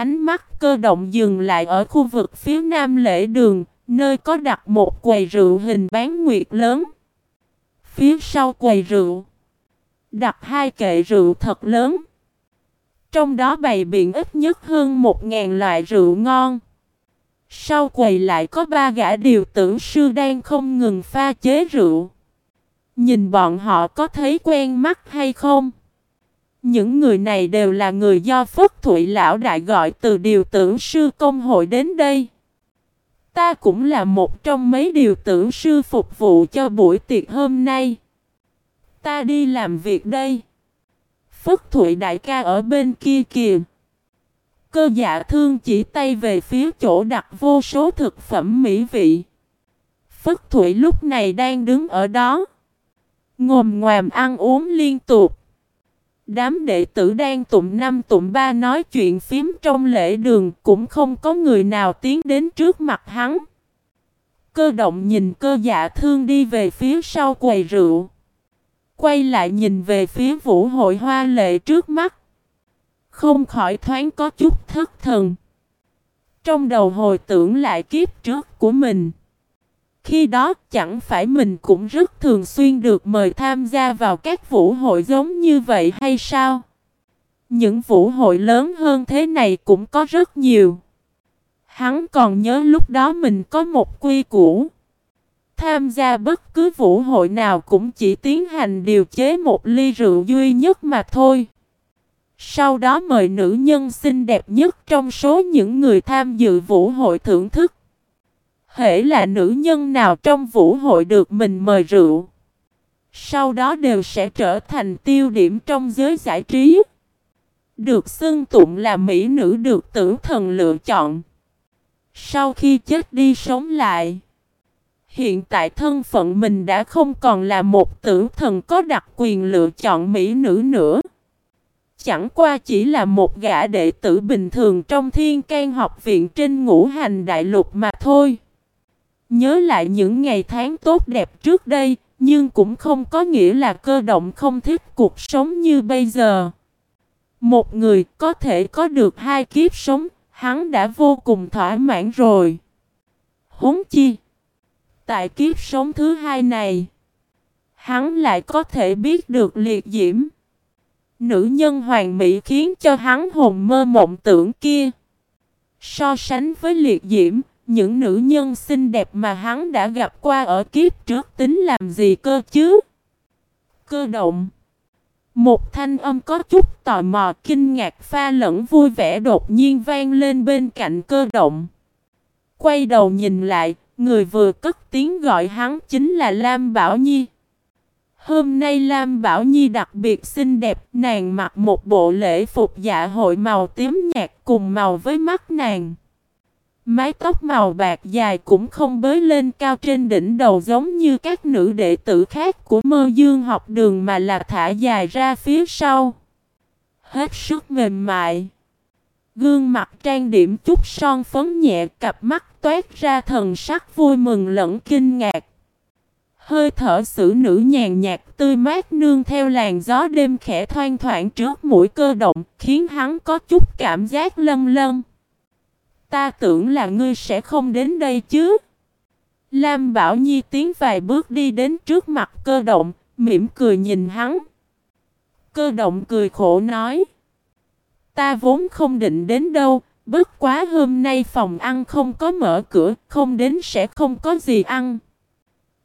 ánh mắt cơ động dừng lại ở khu vực phía nam lễ đường, nơi có đặt một quầy rượu hình bán nguyệt lớn. Phía sau quầy rượu, đặt hai kệ rượu thật lớn. Trong đó bày biện ít nhất hơn một ngàn loại rượu ngon. Sau quầy lại có ba gã điều tưởng sư đang không ngừng pha chế rượu. Nhìn bọn họ có thấy quen mắt hay không? Những người này đều là người do Phất Thụy Lão Đại gọi từ điều tưởng sư công hội đến đây. Ta cũng là một trong mấy điều tưởng sư phục vụ cho buổi tiệc hôm nay. Ta đi làm việc đây. Phất Thụy Đại ca ở bên kia kìa. Cơ dạ thương chỉ tay về phía chỗ đặt vô số thực phẩm mỹ vị. Phất Thụy lúc này đang đứng ở đó. Ngồm ngoàm ăn uống liên tục. Đám đệ tử đang tụng năm tụng ba nói chuyện phím trong lễ đường, cũng không có người nào tiến đến trước mặt hắn. Cơ động nhìn cơ dạ thương đi về phía sau quầy rượu. Quay lại nhìn về phía vũ hội hoa lệ trước mắt. Không khỏi thoáng có chút thất thần. Trong đầu hồi tưởng lại kiếp trước của mình. Khi đó, chẳng phải mình cũng rất thường xuyên được mời tham gia vào các vũ hội giống như vậy hay sao? Những vũ hội lớn hơn thế này cũng có rất nhiều. Hắn còn nhớ lúc đó mình có một quy củ. Tham gia bất cứ vũ hội nào cũng chỉ tiến hành điều chế một ly rượu duy nhất mà thôi. Sau đó mời nữ nhân xinh đẹp nhất trong số những người tham dự vũ hội thưởng thức. Hễ là nữ nhân nào trong vũ hội được mình mời rượu. Sau đó đều sẽ trở thành tiêu điểm trong giới giải trí. Được xưng tụng là mỹ nữ được tử thần lựa chọn. Sau khi chết đi sống lại. Hiện tại thân phận mình đã không còn là một tử thần có đặc quyền lựa chọn mỹ nữ nữa. Chẳng qua chỉ là một gã đệ tử bình thường trong thiên can học viện trên ngũ hành đại lục mà thôi. Nhớ lại những ngày tháng tốt đẹp trước đây, nhưng cũng không có nghĩa là cơ động không thích cuộc sống như bây giờ. Một người có thể có được hai kiếp sống, hắn đã vô cùng thỏa mãn rồi. Huống chi, tại kiếp sống thứ hai này, hắn lại có thể biết được liệt diễm. Nữ nhân hoàng mỹ khiến cho hắn hồn mơ mộng tưởng kia. So sánh với liệt diễm, những nữ nhân xinh đẹp mà hắn đã gặp qua ở kiếp trước tính làm gì cơ chứ? Cơ động. Một thanh âm có chút tò mò kinh ngạc pha lẫn vui vẻ đột nhiên vang lên bên cạnh cơ động. Quay đầu nhìn lại, người vừa cất tiếng gọi hắn chính là Lam Bảo Nhi. Hôm nay Lam Bảo Nhi đặc biệt xinh đẹp, nàng mặc một bộ lễ phục dạ hội màu tím nhạt cùng màu với mắt nàng. Mái tóc màu bạc dài cũng không bới lên cao trên đỉnh đầu giống như các nữ đệ tử khác của mơ dương học đường mà là thả dài ra phía sau. Hết sức mềm mại. Gương mặt trang điểm chút son phấn nhẹ, cặp mắt toát ra thần sắc vui mừng lẫn kinh ngạc. Hơi thở xử nữ nhàn nhạt, tươi mát nương theo làn gió đêm khẽ thoang thoảng trước mũi cơ động, khiến hắn có chút cảm giác lân lân. Ta tưởng là ngươi sẽ không đến đây chứ. Lam Bảo Nhi tiến vài bước đi đến trước mặt cơ động, mỉm cười nhìn hắn. Cơ động cười khổ nói. Ta vốn không định đến đâu, bất quá hôm nay phòng ăn không có mở cửa, không đến sẽ không có gì ăn.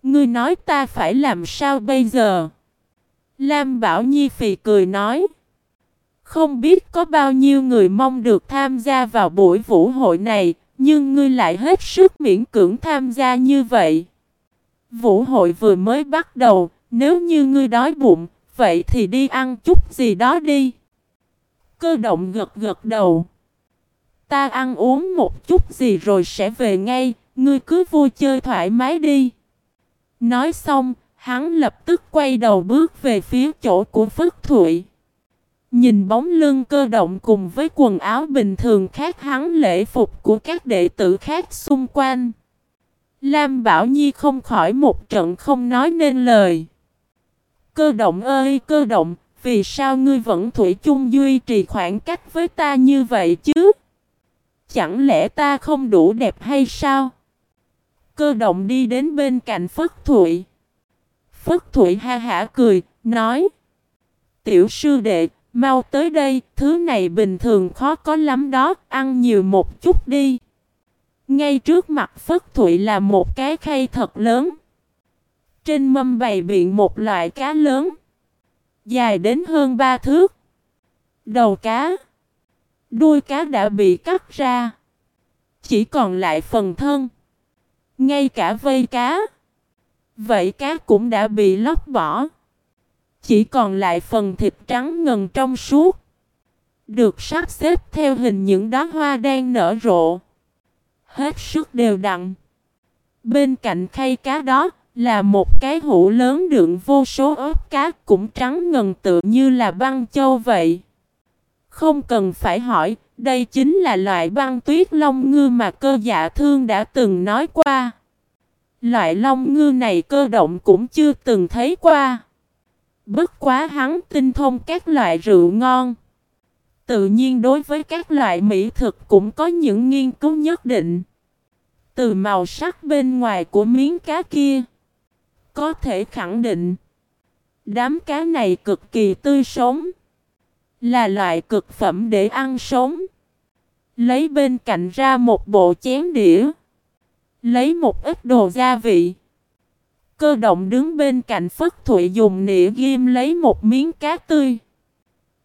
Ngươi nói ta phải làm sao bây giờ? Lam Bảo Nhi phì cười nói. Không biết có bao nhiêu người mong được tham gia vào buổi vũ hội này, nhưng ngươi lại hết sức miễn cưỡng tham gia như vậy. Vũ hội vừa mới bắt đầu, nếu như ngươi đói bụng, vậy thì đi ăn chút gì đó đi. Cơ động gật gật đầu. Ta ăn uống một chút gì rồi sẽ về ngay, ngươi cứ vui chơi thoải mái đi. Nói xong, hắn lập tức quay đầu bước về phía chỗ của Phất Thụy. Nhìn bóng lưng cơ động cùng với quần áo bình thường khác hắn lễ phục của các đệ tử khác xung quanh. Lam Bảo Nhi không khỏi một trận không nói nên lời. Cơ động ơi cơ động, vì sao ngươi vẫn thủy chung duy trì khoảng cách với ta như vậy chứ? chẳng lẽ ta không đủ đẹp hay sao? Cơ động đi đến bên cạnh Phất Thụy. Phất Thụy ha hả cười, nói Tiểu sư đệ, mau tới đây, thứ này bình thường khó có lắm đó, ăn nhiều một chút đi. Ngay trước mặt Phất Thụy là một cái khay thật lớn. Trên mâm bày biện một loại cá lớn. Dài đến hơn ba thước. Đầu cá. Đuôi cá đã bị cắt ra. Chỉ còn lại phần thân. Ngay cả vây cá. Vậy cá cũng đã bị lóc bỏ. Chỉ còn lại phần thịt trắng ngần trong suốt. Được sắp xếp theo hình những đóa hoa đang nở rộ. Hết sức đều đặn. Bên cạnh khay cá đó là một cái hũ lớn đựng vô số ớt cá cũng trắng ngần tự như là băng châu vậy. Không cần phải hỏi, đây chính là loại băng tuyết long ngư mà cơ dạ thương đã từng nói qua. Loại long ngư này cơ động cũng chưa từng thấy qua. Bất quá hắn tinh thông các loại rượu ngon. Tự nhiên đối với các loại mỹ thực cũng có những nghiên cứu nhất định. Từ màu sắc bên ngoài của miếng cá kia, có thể khẳng định đám cá này cực kỳ tươi sống, là loại cực phẩm để ăn sống. Lấy bên cạnh ra một bộ chén đĩa, lấy một ít đồ gia vị. Cơ động đứng bên cạnh Phất Thụy dùng nĩa ghim lấy một miếng cá tươi.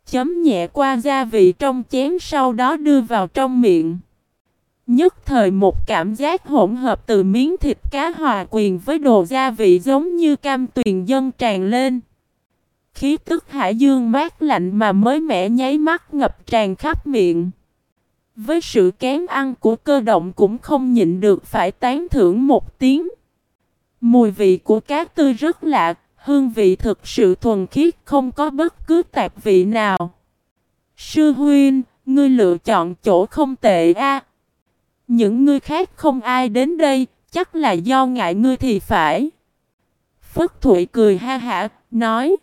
Chấm nhẹ qua gia vị trong chén sau đó đưa vào trong miệng. Nhất thời một cảm giác hỗn hợp từ miếng thịt cá hòa quyền với đồ gia vị giống như cam tuyền dân tràn lên. Khí tức hải dương mát lạnh mà mới mẻ nháy mắt ngập tràn khắp miệng. Với sự kén ăn của cơ động cũng không nhịn được phải tán thưởng một tiếng. Mùi vị của cá tươi rất lạ, hương vị thực sự thuần khiết không có bất cứ tạp vị nào. Sư huynh, ngươi lựa chọn chỗ không tệ a. Những ngươi khác không ai đến đây, chắc là do ngại ngươi thì phải. Phất Thụy cười ha hả, nói.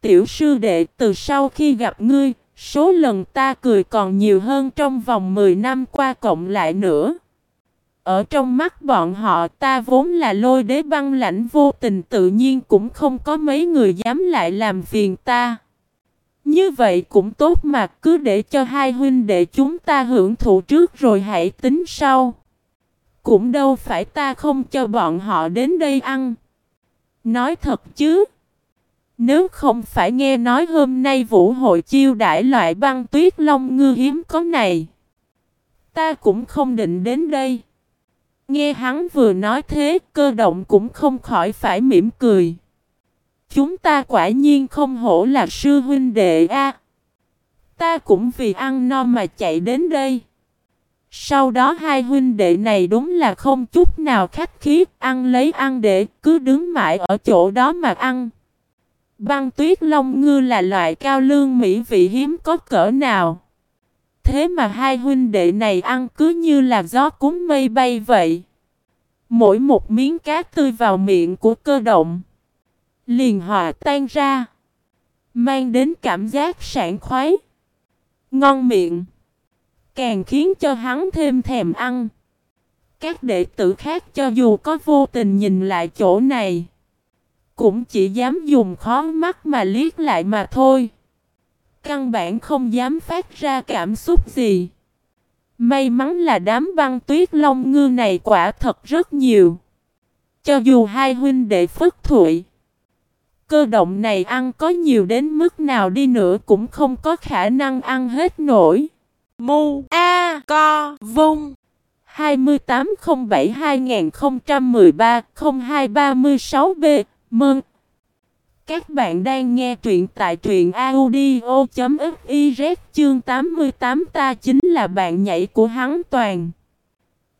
Tiểu sư đệ từ sau khi gặp ngươi, số lần ta cười còn nhiều hơn trong vòng 10 năm qua cộng lại nữa. Ở trong mắt bọn họ, ta vốn là lôi đế băng lãnh vô tình, tự nhiên cũng không có mấy người dám lại làm phiền ta. Như vậy cũng tốt mà, cứ để cho hai huynh đệ chúng ta hưởng thụ trước rồi hãy tính sau. Cũng đâu phải ta không cho bọn họ đến đây ăn. Nói thật chứ. Nếu không phải nghe nói hôm nay vũ hội chiêu đãi loại băng tuyết long ngư hiếm có này. Ta cũng không định đến đây. Nghe hắn vừa nói thế cơ động cũng không khỏi phải mỉm cười. Chúng ta quả nhiên không hổ là sư huynh đệ a. Ta cũng vì ăn no mà chạy đến đây. Sau đó hai huynh đệ này đúng là không chút nào khách khí, ăn lấy ăn để cứ đứng mãi ở chỗ đó mà ăn. Băng tuyết long ngư là loại cao lương mỹ vị hiếm có cỡ nào. Thế mà hai huynh đệ này ăn cứ như là gió cuốn mây bay vậy. Mỗi một miếng cá tươi vào miệng của cơ động liền hòa tan ra, mang đến cảm giác sảng khoái, ngon miệng, càng khiến cho hắn thêm thèm ăn. Các đệ tử khác cho dù có vô tình nhìn lại chỗ này, cũng chỉ dám dùng khó mắt mà liếc lại mà thôi. Căn bản không dám phát ra cảm xúc gì. May mắn là đám băng tuyết long ngư này quả thật rất nhiều. Cho dù hai huynh đệ phất thụy, cơ động này ăn có nhiều đến mức nào đi nữa cũng không có khả năng ăn hết nổi. Mu A Co Vung 2807-2013-0236B Mừng! Các bạn đang nghe truyện tại truyện audio.fiz chương 88 ta chính là bạn nhảy của hắn toàn.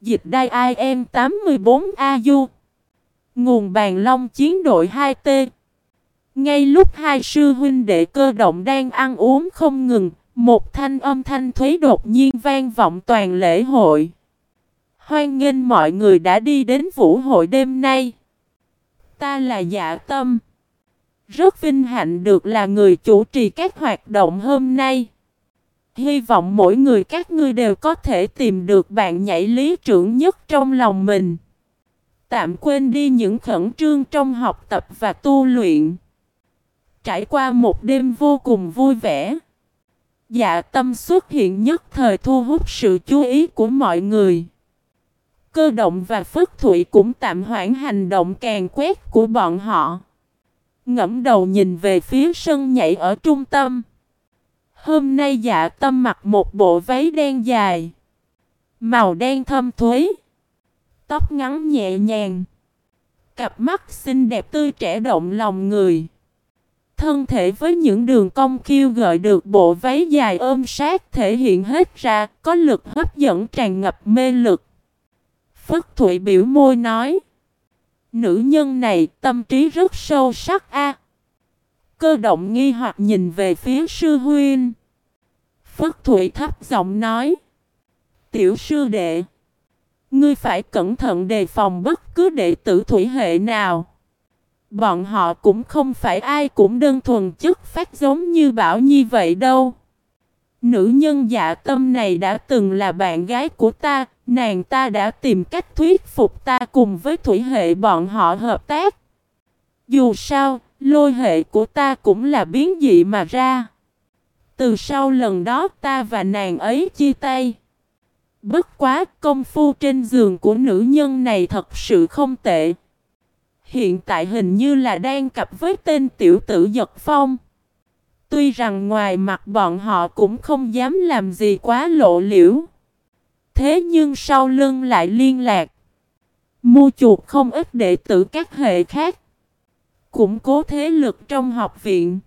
Dịch đai IM 84AU Nguồn bàn long chiến đội 2T ngay lúc hai sư huynh đệ cơ động đang ăn uống không ngừng, một thanh âm thanh thuế đột nhiên vang vọng toàn lễ hội. Hoan nghênh mọi người đã đi đến vũ hội đêm nay. Ta là dạ tâm. Rất vinh hạnh được là người chủ trì các hoạt động hôm nay. Hy vọng mỗi người các ngươi đều có thể tìm được bạn nhảy lý trưởng nhất trong lòng mình. Tạm quên đi những khẩn trương trong học tập và tu luyện. Trải qua một đêm vô cùng vui vẻ. Dạ tâm xuất hiện nhất thời thu hút sự chú ý của mọi người. Cơ động và Phất Thụy cũng tạm hoãn hành động càng quét của bọn họ. Ngẫm đầu nhìn về phía sân nhảy ở trung tâm. Hôm nay dạ tâm mặc một bộ váy đen dài. Màu đen thâm thuế. Tóc ngắn nhẹ nhàng. Cặp mắt xinh đẹp tươi trẻ động lòng người. Thân thể với những đường cong khiêu gợi được bộ váy dài ôm sát thể hiện hết ra, có lực hấp dẫn tràn ngập mê lực. Phất Thụy biểu môi nói. Nữ nhân này tâm trí rất sâu sắc a. Cơ động nghi hoặc nhìn về phía sư huynh. Phất Thụy thấp giọng nói. Tiểu sư đệ. Ngươi phải cẩn thận đề phòng bất cứ đệ tử thủy hệ nào. Bọn họ cũng không phải ai cũng đơn thuần chất phát giống như Bảo Nhi vậy đâu. Nữ nhân dạ tâm này đã từng là bạn gái của ta, nàng ta đã tìm cách thuyết phục ta cùng với thủy hệ bọn họ hợp tác. Dù sao, lôi hệ của ta cũng là biến dị mà ra. Từ sau lần đó ta và nàng ấy chia tay. Bất quá công phu trên giường của nữ nhân này thật sự không tệ. Hiện tại hình như là đang cặp với tên tiểu tử giật phong. Tuy rằng ngoài mặt bọn họ cũng không dám làm gì quá lộ liễu. Thế nhưng sau lưng lại liên lạc. Mua chuột không ít đệ tử các hệ khác. Củng cố thế lực trong học viện.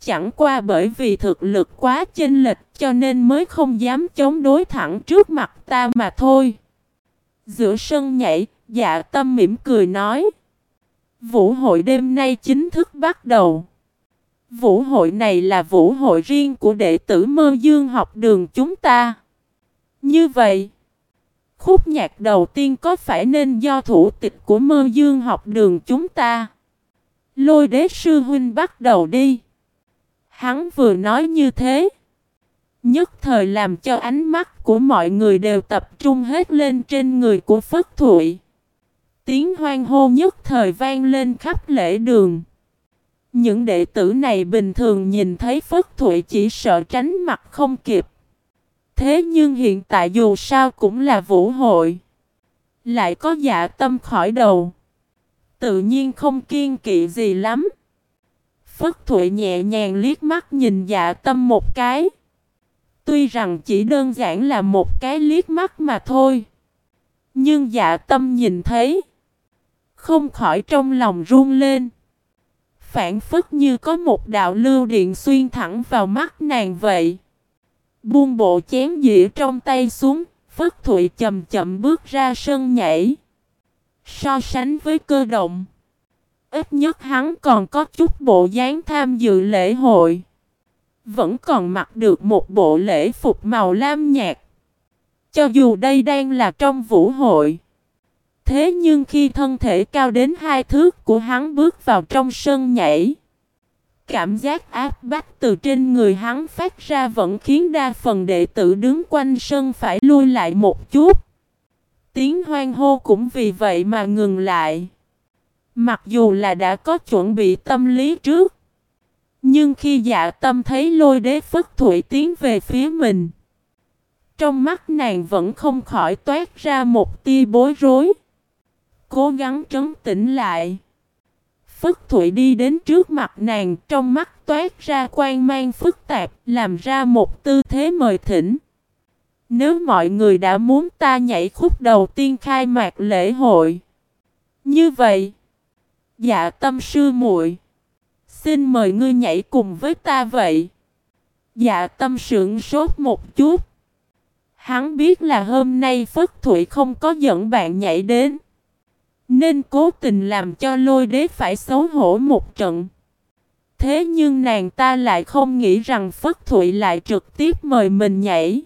Chẳng qua bởi vì thực lực quá chênh lệch cho nên mới không dám chống đối thẳng trước mặt ta mà thôi. Giữa sân nhảy, dạ tâm mỉm cười nói. Vũ hội đêm nay chính thức bắt đầu. Vũ hội này là vũ hội riêng của đệ tử mơ dương học đường chúng ta. Như vậy, khúc nhạc đầu tiên có phải nên do thủ tịch của mơ dương học đường chúng ta? Lôi đế sư huynh bắt đầu đi. Hắn vừa nói như thế. Nhất thời làm cho ánh mắt của mọi người đều tập trung hết lên trên người của Phất Thụy. Tiếng hoang hô nhất thời vang lên khắp lễ đường. Những đệ tử này bình thường nhìn thấy Phất Thụy chỉ sợ tránh mặt không kịp. Thế nhưng hiện tại dù sao cũng là vũ hội. Lại có dạ tâm khỏi đầu. Tự nhiên không kiên kỵ gì lắm. Phất Thụy nhẹ nhàng liếc mắt nhìn dạ tâm một cái. Tuy rằng chỉ đơn giản là một cái liếc mắt mà thôi. Nhưng dạ tâm nhìn thấy. Không khỏi trong lòng run lên. Phản phất như có một đạo lưu điện xuyên thẳng vào mắt nàng vậy. Buông bộ chén dĩa trong tay xuống, Phất Thụy chậm chậm bước ra sân nhảy. So sánh với cơ động. Ít nhất hắn còn có chút bộ dáng tham dự lễ hội. Vẫn còn mặc được một bộ lễ phục màu lam nhạt. Cho dù đây đang là trong vũ hội. Thế nhưng khi thân thể cao đến hai thước của hắn bước vào trong sân nhảy. Cảm giác áp bách từ trên người hắn phát ra vẫn khiến đa phần đệ tử đứng quanh sân phải lui lại một chút. Tiếng hoang hô cũng vì vậy mà ngừng lại. Mặc dù là đã có chuẩn bị tâm lý trước. Nhưng khi dạ tâm thấy lôi đế phất thủy tiến về phía mình. Trong mắt nàng vẫn không khỏi toát ra một tia bối rối. Cố gắng trấn tĩnh lại. Phất Thụy đi đến trước mặt nàng trong mắt toát ra quan mang phức tạp làm ra một tư thế mời thỉnh. Nếu mọi người đã muốn ta nhảy khúc đầu tiên khai mạc lễ hội. Như vậy, dạ tâm sư muội Xin mời ngươi nhảy cùng với ta vậy. Dạ tâm sưởng sốt một chút. Hắn biết là hôm nay Phất Thụy không có dẫn bạn nhảy đến. Nên cố tình làm cho lôi đế phải xấu hổ một trận. Thế nhưng nàng ta lại không nghĩ rằng Phất Thụy lại trực tiếp mời mình nhảy.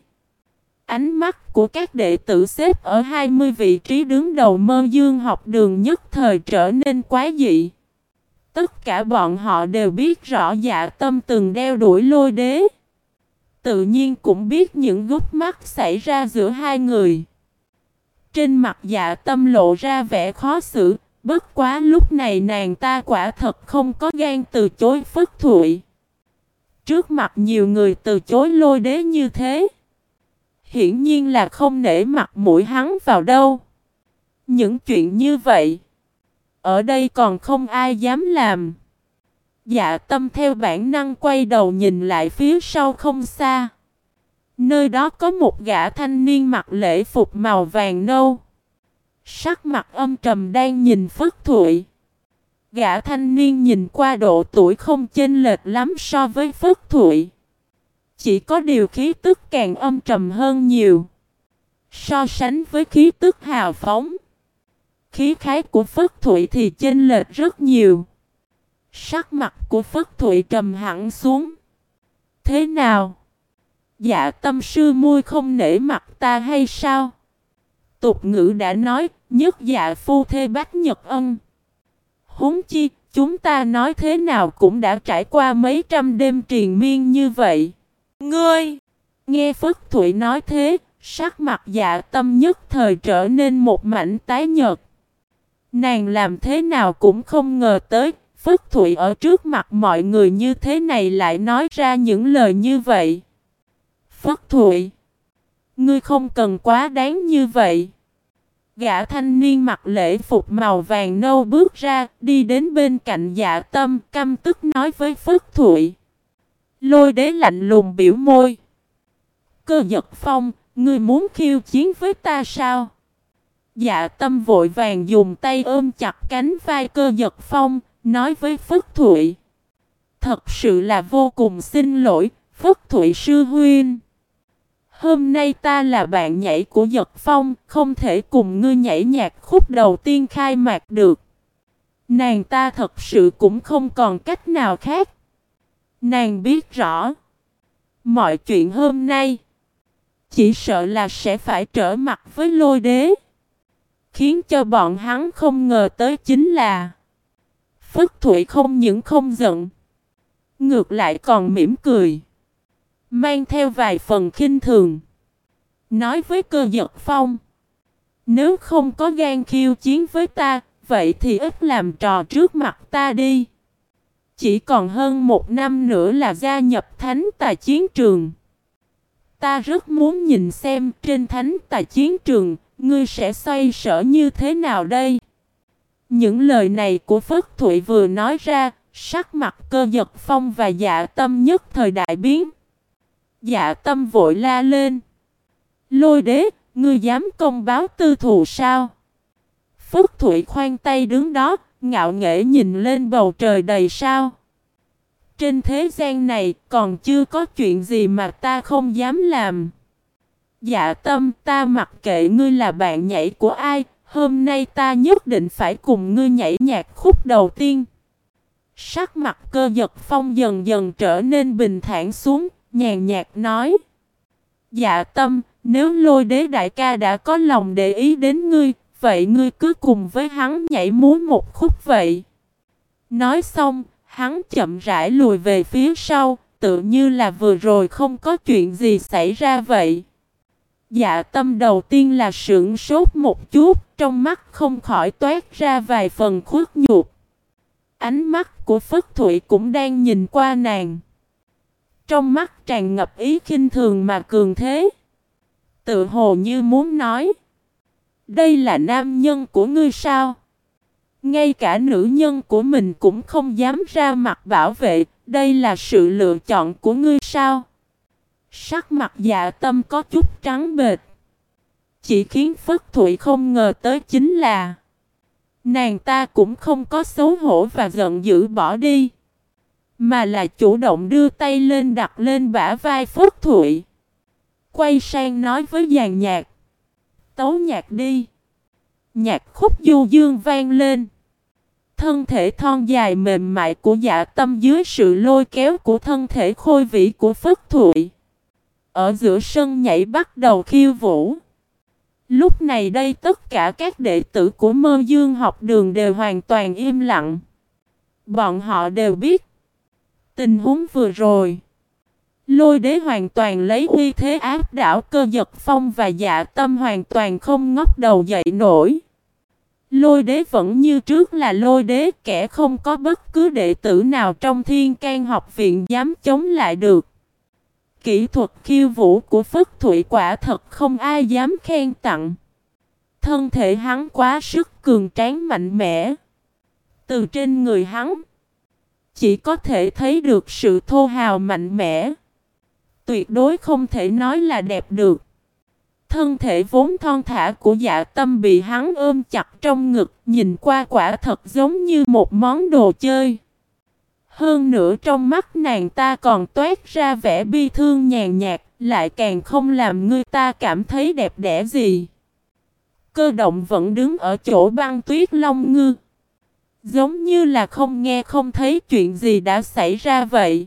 Ánh mắt của các đệ tử xếp ở 20 vị trí đứng đầu mơ dương học đường nhất thời trở nên quá dị. Tất cả bọn họ đều biết rõ dạ tâm từng đeo đuổi lôi đế. Tự nhiên cũng biết những gút mắt xảy ra giữa hai người. Trên mặt dạ tâm lộ ra vẻ khó xử, bất quá lúc này nàng ta quả thật không có gan từ chối phất thụy. Trước mặt nhiều người từ chối lôi đế như thế. Hiển nhiên là không nể mặt mũi hắn vào đâu. Những chuyện như vậy. Ở đây còn không ai dám làm. Dạ tâm theo bản năng quay đầu nhìn lại phía sau không xa. Nơi đó có một gã thanh niên mặc lễ phục màu vàng nâu. Sắc mặt âm trầm đang nhìn Phất Thụy. Gã thanh niên nhìn qua độ tuổi không chênh lệch lắm so với Phất Thụy. Chỉ có điều khí tức càng âm trầm hơn nhiều. So sánh với khí tức hào phóng. Khí khái của Phất Thụy thì chênh lệch rất nhiều. Sắc mặt của Phất Thụy trầm hẳn xuống. Thế nào? Dạ tâm sư muôi không nể mặt ta hay sao? Tục ngữ đã nói, nhất dạ phu thê bách nhật ân. Huống chi, chúng ta nói thế nào cũng đã trải qua mấy trăm đêm triền miên như vậy. Ngươi! Nghe Phất Thụy nói thế, sắc mặt dạ tâm nhất thời trở nên một mảnh tái nhợt. Nàng làm thế nào cũng không ngờ tới, Phất Thụy ở trước mặt mọi người như thế này lại nói ra những lời như vậy. Phất Thụy, ngươi không cần quá đáng như vậy. Gã thanh niên mặc lễ phục màu vàng nâu bước ra, đi đến bên cạnh dạ tâm, căm tức nói với Phất Thụy. Lôi đế lạnh lùng biểu môi. Cơ giật phong, ngươi muốn khiêu chiến với ta sao? Dạ tâm vội vàng dùng tay ôm chặt cánh vai cơ giật phong, nói với Phất Thụy. Thật sự là vô cùng xin lỗi, Phất Thụy sư huynh. Hôm nay ta là bạn nhảy của Giật Phong, không thể cùng ngươi nhảy nhạc khúc đầu tiên khai mạc được. Nàng ta thật sự cũng không còn cách nào khác. Nàng biết rõ. Mọi chuyện hôm nay. Chỉ sợ là sẽ phải trở mặt với lôi đế. Khiến cho bọn hắn không ngờ tới chính là. Phất Thụy không những không giận. Ngược lại còn mỉm cười. Mang theo vài phần khinh thường. Nói với cơ giật phong. Nếu không có gan khiêu chiến với ta, vậy thì ít làm trò trước mặt ta đi. Chỉ còn hơn một năm nữa là gia nhập thánh tài chiến trường. Ta rất muốn nhìn xem trên thánh tài chiến trường, ngươi sẽ xoay sở như thế nào đây? Những lời này của Phất Thụy vừa nói ra, sắc mặt cơ giật phong và dạ tâm nhất thời đại biến. Dạ tâm vội la lên. Lôi đế, ngươi dám công báo tư thù sao? Phúc Thụy khoan tay đứng đó, ngạo nghễ nhìn lên bầu trời đầy sao. Trên thế gian này còn chưa có chuyện gì mà ta không dám làm. Dạ tâm ta mặc kệ ngươi là bạn nhảy của ai, hôm nay ta nhất định phải cùng ngươi nhảy nhạc khúc đầu tiên. Sắc mặt cơ giật phong dần dần trở nên bình thản xuống, nhàn nhạt nói. Dạ tâm, nếu lôi đế đại ca đã có lòng để ý đến ngươi, vậy ngươi cứ cùng với hắn nhảy múa một khúc vậy. Nói xong, hắn chậm rãi lùi về phía sau, tự như là vừa rồi không có chuyện gì xảy ra vậy. Dạ tâm đầu tiên là sững sốt một chút, trong mắt không khỏi toát ra vài phần khuất nhục. Ánh mắt của Phất Thụy cũng đang nhìn qua nàng. Trong mắt tràn ngập ý khinh thường mà cường thế. Tự hồ như muốn nói. Đây là nam nhân của ngươi sao? Ngay cả nữ nhân của mình cũng không dám ra mặt bảo vệ. Đây là sự lựa chọn của ngươi sao? Sắc mặt dạ tâm có chút trắng bệt. Chỉ khiến Phất Thụy không ngờ tới chính là, Nàng ta cũng không có xấu hổ và giận dữ bỏ đi mà là chủ động đưa tay lên đặt lên bả vai Phất Thụy. Quay sang nói với dàn nhạc. Tấu nhạc đi. Nhạc khúc du dương vang lên. Thân thể thon dài mềm mại của dạ tâm dưới sự lôi kéo của thân thể khôi vĩ của Phất Thụy. Ở giữa sân nhảy bắt đầu khiêu vũ. Lúc này đây tất cả các đệ tử của mơ dương học đường đều hoàn toàn im lặng. Bọn họ đều biết. Tình huống vừa rồi. Lôi đế hoàn toàn lấy uy thế áp đảo cơ giật phong và dạ tâm hoàn toàn không ngóc đầu dậy nổi. Lôi đế vẫn như trước là lôi đế kẻ không có bất cứ đệ tử nào trong thiên can học viện dám chống lại được. Kỹ thuật khiêu vũ của Phất Thụy quả thật không ai dám khen tặng. Thân thể hắn quá sức cường tráng mạnh mẽ. Từ trên người hắn, chỉ có thể thấy được sự thô hào mạnh mẽ. Tuyệt đối không thể nói là đẹp được. Thân thể vốn thon thả của dạ tâm bị hắn ôm chặt trong ngực, nhìn qua quả thật giống như một món đồ chơi. Hơn nữa trong mắt nàng ta còn toát ra vẻ bi thương nhàn nhạt, lại càng không làm người ta cảm thấy đẹp đẽ gì. Cơ động vẫn đứng ở chỗ băng tuyết long ngư. Giống như là không nghe không thấy chuyện gì đã xảy ra vậy.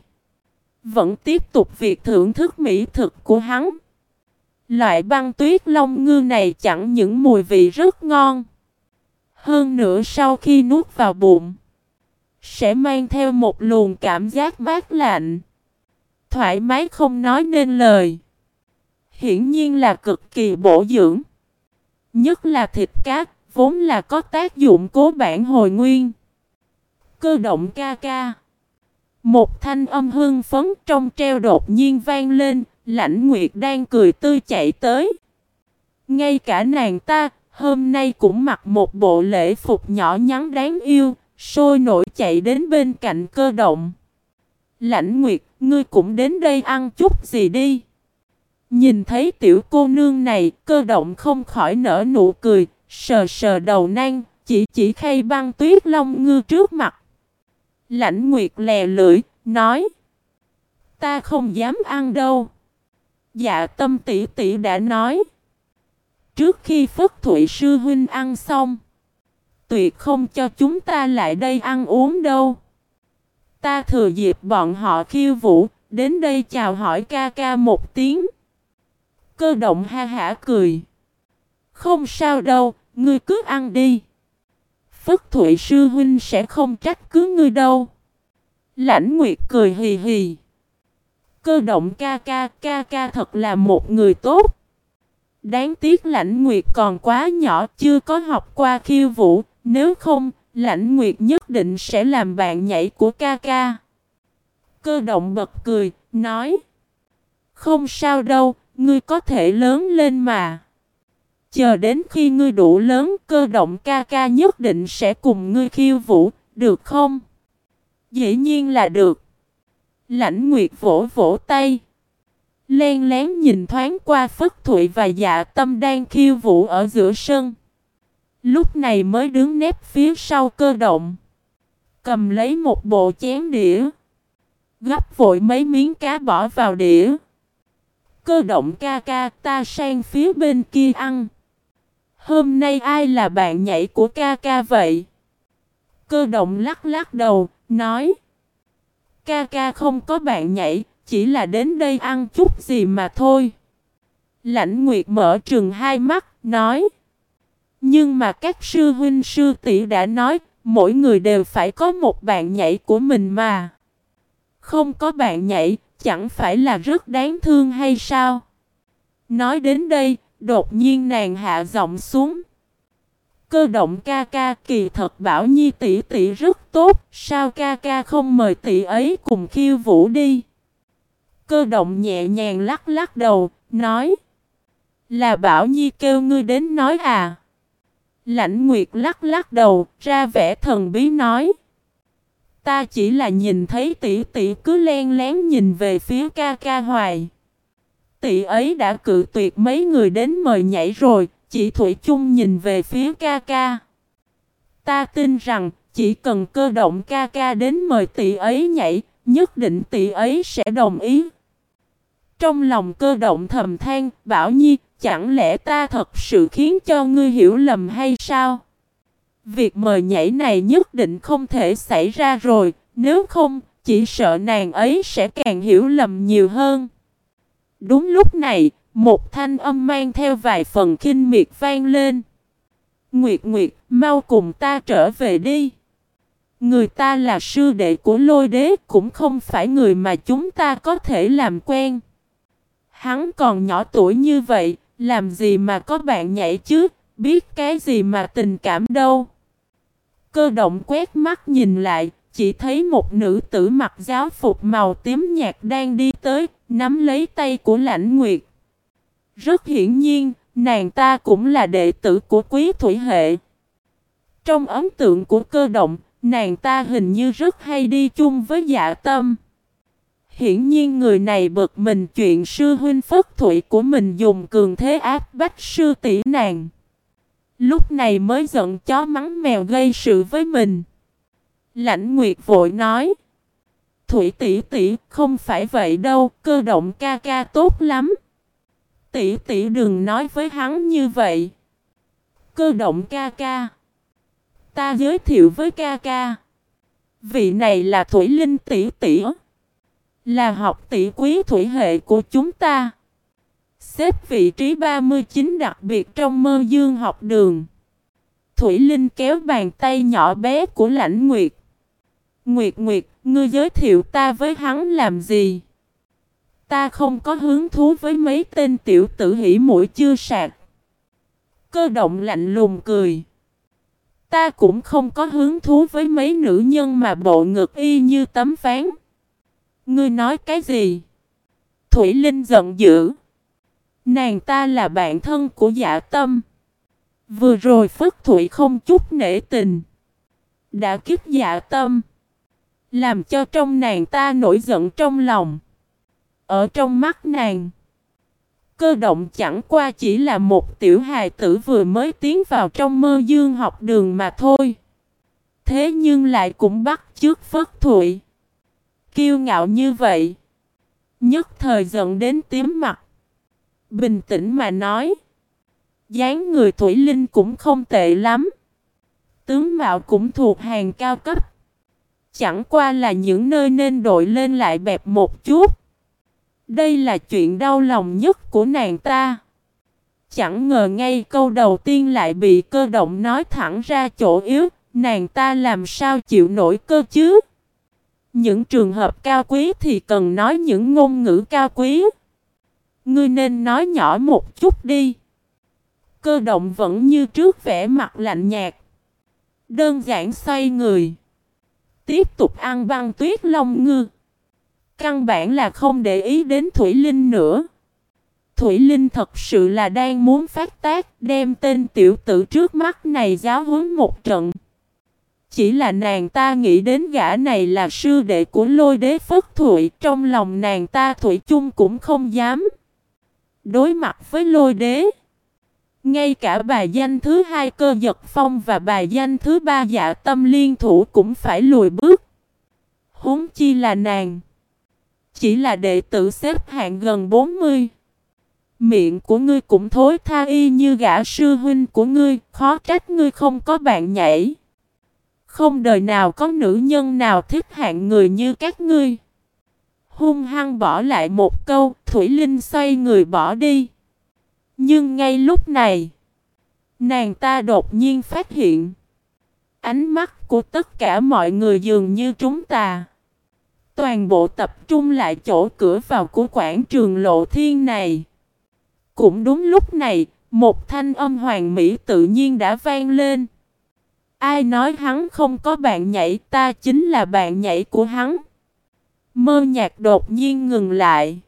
Vẫn tiếp tục việc thưởng thức mỹ thực của hắn. Loại băng tuyết long ngư này chẳng những mùi vị rất ngon. Hơn nữa sau khi nuốt vào bụng, sẽ mang theo một luồng cảm giác mát lạnh. Thoải mái không nói nên lời. Hiển nhiên là cực kỳ bổ dưỡng. Nhất là thịt cá, vốn là có tác dụng cố bản hồi nguyên. Cơ động ca ca. Một thanh âm hương phấn trong treo đột nhiên vang lên, lãnh nguyệt đang cười tươi chạy tới. Ngay cả nàng ta, hôm nay cũng mặc một bộ lễ phục nhỏ nhắn đáng yêu, sôi nổi chạy đến bên cạnh cơ động. Lãnh nguyệt, ngươi cũng đến đây ăn chút gì đi. Nhìn thấy tiểu cô nương này, cơ động không khỏi nở nụ cười, sờ sờ đầu nang, chỉ chỉ khay băng tuyết long ngư trước mặt. Lãnh Nguyệt lè lưỡi, nói Ta không dám ăn đâu. Dạ tâm tỷ tỷ đã nói. Trước khi Phất Thụy Sư Huynh ăn xong, tuyệt không cho chúng ta lại đây ăn uống đâu. Ta thừa dịp bọn họ khiêu vũ, đến đây chào hỏi ca ca một tiếng. Cơ động ha hả cười. Không sao đâu, ngươi cứ ăn đi. Phất Thụy Sư Huynh sẽ không trách cứ ngươi đâu. Lãnh Nguyệt cười hì hì. Cơ động ca ca ca ca thật là một người tốt. Đáng tiếc Lãnh Nguyệt còn quá nhỏ chưa có học qua khiêu vũ. Nếu không, Lãnh Nguyệt nhất định sẽ làm bạn nhảy của ca ca. Cơ động bật cười, nói. Không sao đâu, ngươi có thể lớn lên mà. Chờ đến khi ngươi đủ lớn cơ động ca ca nhất định sẽ cùng ngươi khiêu vũ, được không? Dĩ nhiên là được. Lãnh Nguyệt vỗ vỗ tay. Len lén nhìn thoáng qua Phất Thụy và Dạ Tâm đang khiêu vũ ở giữa sân. Lúc này mới đứng nép phía sau cơ động. Cầm lấy một bộ chén đĩa. Gấp vội mấy miếng cá bỏ vào đĩa. Cơ động ca ca ta sang phía bên kia ăn. Hôm nay ai là bạn nhảy của ca ca vậy? Cơ động lắc lắc đầu, nói. Ca ca không có bạn nhảy, chỉ là đến đây ăn chút gì mà thôi. Lãnh Nguyệt mở trừng hai mắt, nói. Nhưng mà các sư huynh sư tỷ đã nói, mỗi người đều phải có một bạn nhảy của mình mà. Không có bạn nhảy, chẳng phải là rất đáng thương hay sao? Nói đến đây, đột nhiên nàng hạ giọng xuống. Cơ động ca ca kỳ thật bảo nhi tỷ tỷ rất tốt, sao ca ca không mời tỷ ấy cùng khiêu vũ đi? Cơ động nhẹ nhàng lắc lắc đầu, nói. Là bảo nhi kêu ngươi đến nói à? Lãnh Nguyệt lắc lắc đầu, ra vẻ thần bí nói. Ta chỉ là nhìn thấy tỷ tỷ cứ len lén nhìn về phía ca ca hoài. Tỷ ấy đã cự tuyệt mấy người đến mời nhảy rồi, chỉ Thủy chung nhìn về phía ca ca. Ta tin rằng, chỉ cần cơ động ca ca đến mời tỷ ấy nhảy, nhất định tỷ ấy sẽ đồng ý. Trong lòng cơ động thầm than, bảo nhi, chẳng lẽ ta thật sự khiến cho ngươi hiểu lầm hay sao? Việc mời nhảy này nhất định không thể xảy ra rồi, nếu không, chỉ sợ nàng ấy sẽ càng hiểu lầm nhiều hơn. Đúng lúc này, một thanh âm mang theo vài phần kinh miệt vang lên. Nguyệt Nguyệt, mau cùng ta trở về đi. Người ta là sư đệ của lôi đế cũng không phải người mà chúng ta có thể làm quen. Hắn còn nhỏ tuổi như vậy, làm gì mà có bạn nhảy chứ, biết cái gì mà tình cảm đâu. Cơ động quét mắt nhìn lại, chỉ thấy một nữ tử mặc giáo phục màu tím nhạt đang đi tới, nắm lấy tay của lãnh nguyệt. Rất hiển nhiên, nàng ta cũng là đệ tử của quý thủy hệ. Trong ấn tượng của cơ động, nàng ta hình như rất hay đi chung với dạ tâm. Hiển nhiên người này bực mình chuyện sư huynh phất thủy của mình dùng cường thế áp bách sư tỷ nàng. Lúc này mới giận chó mắng mèo gây sự với mình. Lãnh Nguyệt vội nói. Thủy tỷ tỷ không phải vậy đâu, cơ động ca ca tốt lắm. Tỷ tỷ đừng nói với hắn như vậy. Cơ động ca ca. Ta giới thiệu với ca ca. Vị này là Thủy Linh tỷ tỷ. Là học tỷ quý thủy hệ của chúng ta. Xếp vị trí 39 đặc biệt trong mơ dương học đường. Thủy Linh kéo bàn tay nhỏ bé của lãnh Nguyệt. Nguyệt Nguyệt, ngươi giới thiệu ta với hắn làm gì? Ta không có hứng thú với mấy tên tiểu tử hỉ mũi chưa sạc. Cơ động lạnh lùng cười. Ta cũng không có hứng thú với mấy nữ nhân mà bộ ngực y như tấm phán. Ngươi nói cái gì? Thủy Linh giận dữ. Nàng ta là bạn thân của dạ tâm. Vừa rồi Phất Thụy không chút nể tình. Đã kích dạ tâm. Làm cho trong nàng ta nổi giận trong lòng. Ở trong mắt nàng. Cơ động chẳng qua chỉ là một tiểu hài tử vừa mới tiến vào trong mơ dương học đường mà thôi. Thế nhưng lại cũng bắt trước Phất Thụy. Kiêu ngạo như vậy. Nhất thời giận đến tím mặt. Bình tĩnh mà nói. dáng người Thủy Linh cũng không tệ lắm. Tướng mạo cũng thuộc hàng cao cấp. Chẳng qua là những nơi nên đội lên lại bẹp một chút. Đây là chuyện đau lòng nhất của nàng ta. Chẳng ngờ ngay câu đầu tiên lại bị cơ động nói thẳng ra chỗ yếu, nàng ta làm sao chịu nổi cơ chứ? Những trường hợp cao quý thì cần nói những ngôn ngữ cao quý. Ngươi nên nói nhỏ một chút đi. Cơ động vẫn như trước vẻ mặt lạnh nhạt. Đơn giản xoay người. Tiếp tục ăn băng tuyết long ngư. Căn bản là không để ý đến Thủy Linh nữa. Thủy Linh thật sự là đang muốn phát tác, đem tên tiểu tử trước mắt này giáo huấn một trận. Chỉ là nàng ta nghĩ đến gã này là sư đệ của lôi đế Phất Thụy, Trong lòng nàng ta Thủy chung cũng không dám Đối mặt với lôi đế ngay cả bài danh thứ hai cơ giật phong và bài danh thứ ba dạ tâm liên thủ cũng phải lùi bước Huống chi là nàng Chỉ là đệ tử xếp hạng gần 40 Miệng của ngươi cũng thối tha y như gã sư huynh của ngươi Khó trách ngươi không có bạn nhảy không đời nào có nữ nhân nào thích hạng người như các ngươi. Hung hăng bỏ lại một câu, Thủy Linh xoay người bỏ đi. Nhưng ngay lúc này, nàng ta đột nhiên phát hiện. Ánh mắt của tất cả mọi người dường như chúng ta. Toàn bộ tập trung lại chỗ cửa vào của quảng trường lộ thiên này. Cũng đúng lúc này, một thanh âm hoàng mỹ tự nhiên đã vang lên. Ai nói hắn không có bạn nhảy ta chính là bạn nhảy của hắn. Mơ nhạc đột nhiên ngừng lại.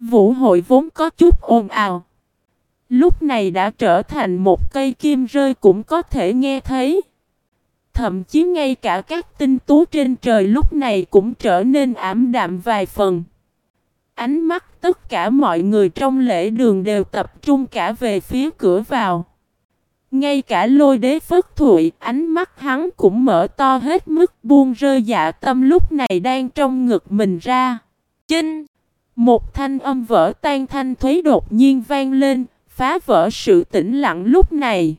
Vũ hội vốn có chút ồn ào. Lúc này đã trở thành một cây kim rơi cũng có thể nghe thấy. Thậm chí ngay cả các tinh tú trên trời lúc này cũng trở nên ảm đạm vài phần. Ánh mắt tất cả mọi người trong lễ đường đều tập trung cả về phía cửa vào. Ngay cả lôi đế phất thụy, ánh mắt hắn cũng mở to hết mức buông rơi dạ tâm lúc này đang trong ngực mình ra. Chinh! Một thanh âm vỡ tan thanh thúy đột nhiên vang lên, phá vỡ sự tĩnh lặng lúc này.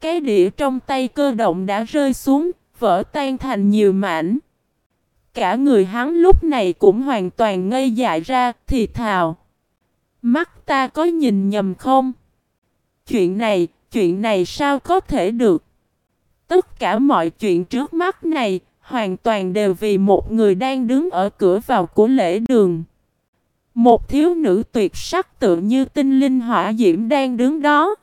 Cái đĩa trong tay cơ động đã rơi xuống, vỡ tan thành nhiều mảnh. Cả người hắn lúc này cũng hoàn toàn ngây dại ra, thì thào. Mắt ta có nhìn nhầm không? Chuyện này, chuyện này sao có thể được? Tất cả mọi chuyện trước mắt này, hoàn toàn đều vì một người đang đứng ở cửa vào của lễ đường. Một thiếu nữ tuyệt sắc tự như tinh linh hỏa diễm đang đứng đó.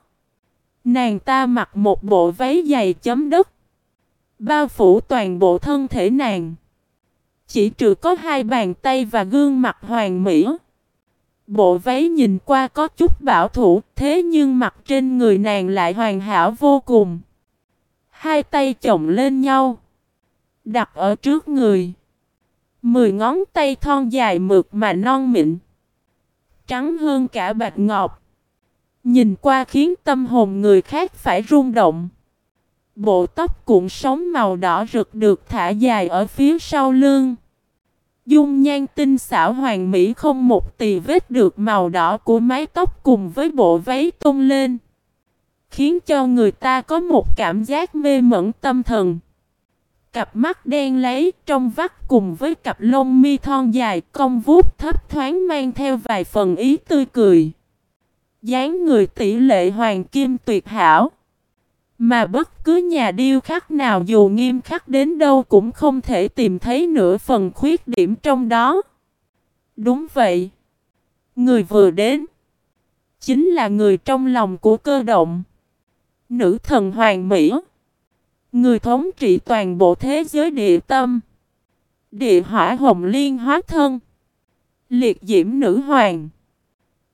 Nàng ta mặc một bộ váy dày chấm đất. Bao phủ toàn bộ thân thể nàng. Chỉ trừ có hai bàn tay và gương mặt hoàn mỹ. Bộ váy nhìn qua có chút bảo thủ, thế nhưng mặt trên người nàng lại hoàn hảo vô cùng. Hai tay chồng lên nhau. Đặt ở trước người. Mười ngón tay thon dài mượt mà non mịn. Trắng hơn cả bạch ngọc. Nhìn qua khiến tâm hồn người khác phải rung động. Bộ tóc cuộn sóng màu đỏ rực được thả dài ở phía sau lưng. Dung nhan tinh xảo hoàng mỹ không một tì vết được màu đỏ của mái tóc cùng với bộ váy tung lên. Khiến cho người ta có một cảm giác mê mẩn tâm thần. Cặp mắt đen lấy trong vắt cùng với cặp lông mi thon dài, cong vuốt thấp thoáng mang theo vài phần ý tươi cười. dáng người tỷ lệ hoàng kim tuyệt hảo. Mà bất cứ nhà điêu khắc nào dù nghiêm khắc đến đâu cũng không thể tìm thấy nửa phần khuyết điểm trong đó. Đúng vậy. Người vừa đến. Chính là người trong lòng của cơ động. Nữ thần hoàng mỹ. Người thống trị toàn bộ thế giới địa tâm. Địa hỏa hồng liên hóa thân. Liệt diễm nữ hoàng.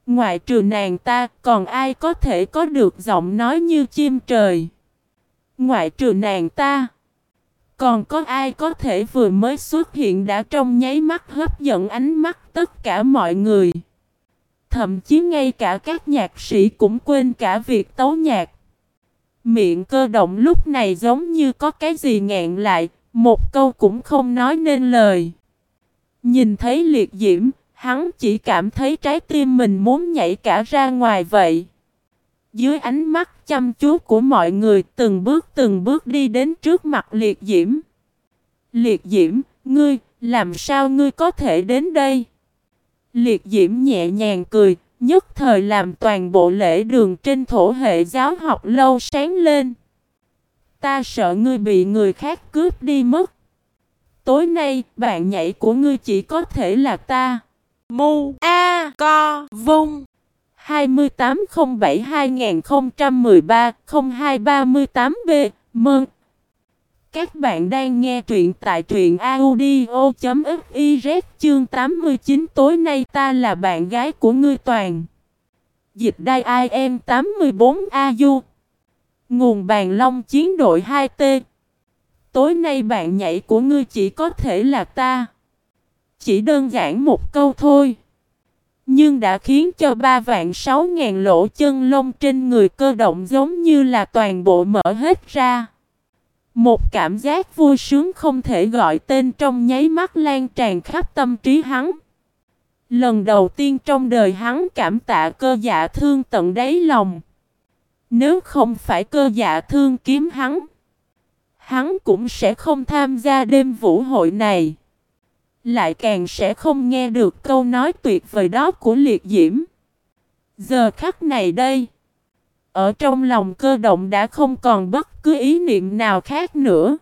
Ngoại trừ nàng ta, còn ai có thể có được giọng nói như chim trời. Ngoại trừ nàng ta. Còn có ai có thể vừa mới xuất hiện đã trong nháy mắt hấp dẫn ánh mắt tất cả mọi người. Thậm chí ngay cả các nhạc sĩ cũng quên cả việc tấu nhạc. Miệng cơ động lúc này giống như có cái gì ngẹn lại, một câu cũng không nói nên lời. Nhìn thấy liệt diễm, hắn chỉ cảm thấy trái tim mình muốn nhảy cả ra ngoài vậy. Dưới ánh mắt chăm chú của mọi người từng bước từng bước đi đến trước mặt liệt diễm. Liệt diễm, ngươi, làm sao ngươi có thể đến đây? Liệt diễm nhẹ nhàng cười, nhất thời làm toàn bộ lễ đường trên thổ hệ giáo học lâu sáng lên. Ta sợ ngươi bị người khác cướp đi mất. Tối nay, bạn nhảy của ngươi chỉ có thể là ta. Mu A Co Vung 2807-2013-0238B Mừng! Các bạn đang nghe truyện tại truyện audio.fiz chương 89 tối nay ta là bạn gái của ngươi toàn. Dịch đai IM 84AU Nguồn bàn long chiến đội 2T Tối nay bạn nhảy của ngươi chỉ có thể là ta. Chỉ đơn giản một câu thôi. Nhưng đã khiến cho ba vạn sáu ngàn lỗ chân lông trên người cơ động giống như là toàn bộ mở hết ra. Một cảm giác vui sướng không thể gọi tên trong nháy mắt lan tràn khắp tâm trí hắn. Lần đầu tiên trong đời hắn cảm tạ cơ dạ thương tận đáy lòng. Nếu không phải cơ dạ thương kiếm hắn, hắn cũng sẽ không tham gia đêm vũ hội này. Lại càng sẽ không nghe được câu nói tuyệt vời đó của liệt diễm. Giờ khắc này đây. Ở trong lòng cơ động đã không còn bất cứ ý niệm nào khác nữa.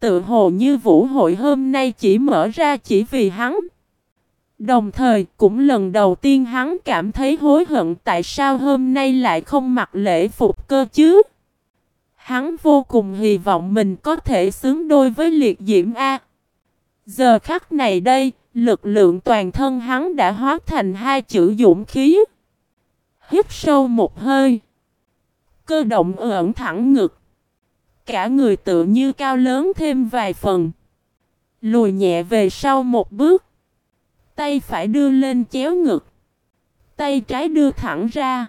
Tự hồ như vũ hội hôm nay chỉ mở ra chỉ vì hắn. Đồng thời cũng lần đầu tiên hắn cảm thấy hối hận tại sao hôm nay lại không mặc lễ phục cơ chứ. Hắn vô cùng hy vọng mình có thể xứng đôi với liệt diễm A. Giờ khắc này đây, lực lượng toàn thân hắn đã hóa thành hai chữ dũng khí. Hít sâu một hơi. Cơ động ẩn thẳng ngực. Cả người tự như cao lớn thêm vài phần. Lùi nhẹ về sau một bước. Tay phải đưa lên chéo ngực. Tay trái đưa thẳng ra.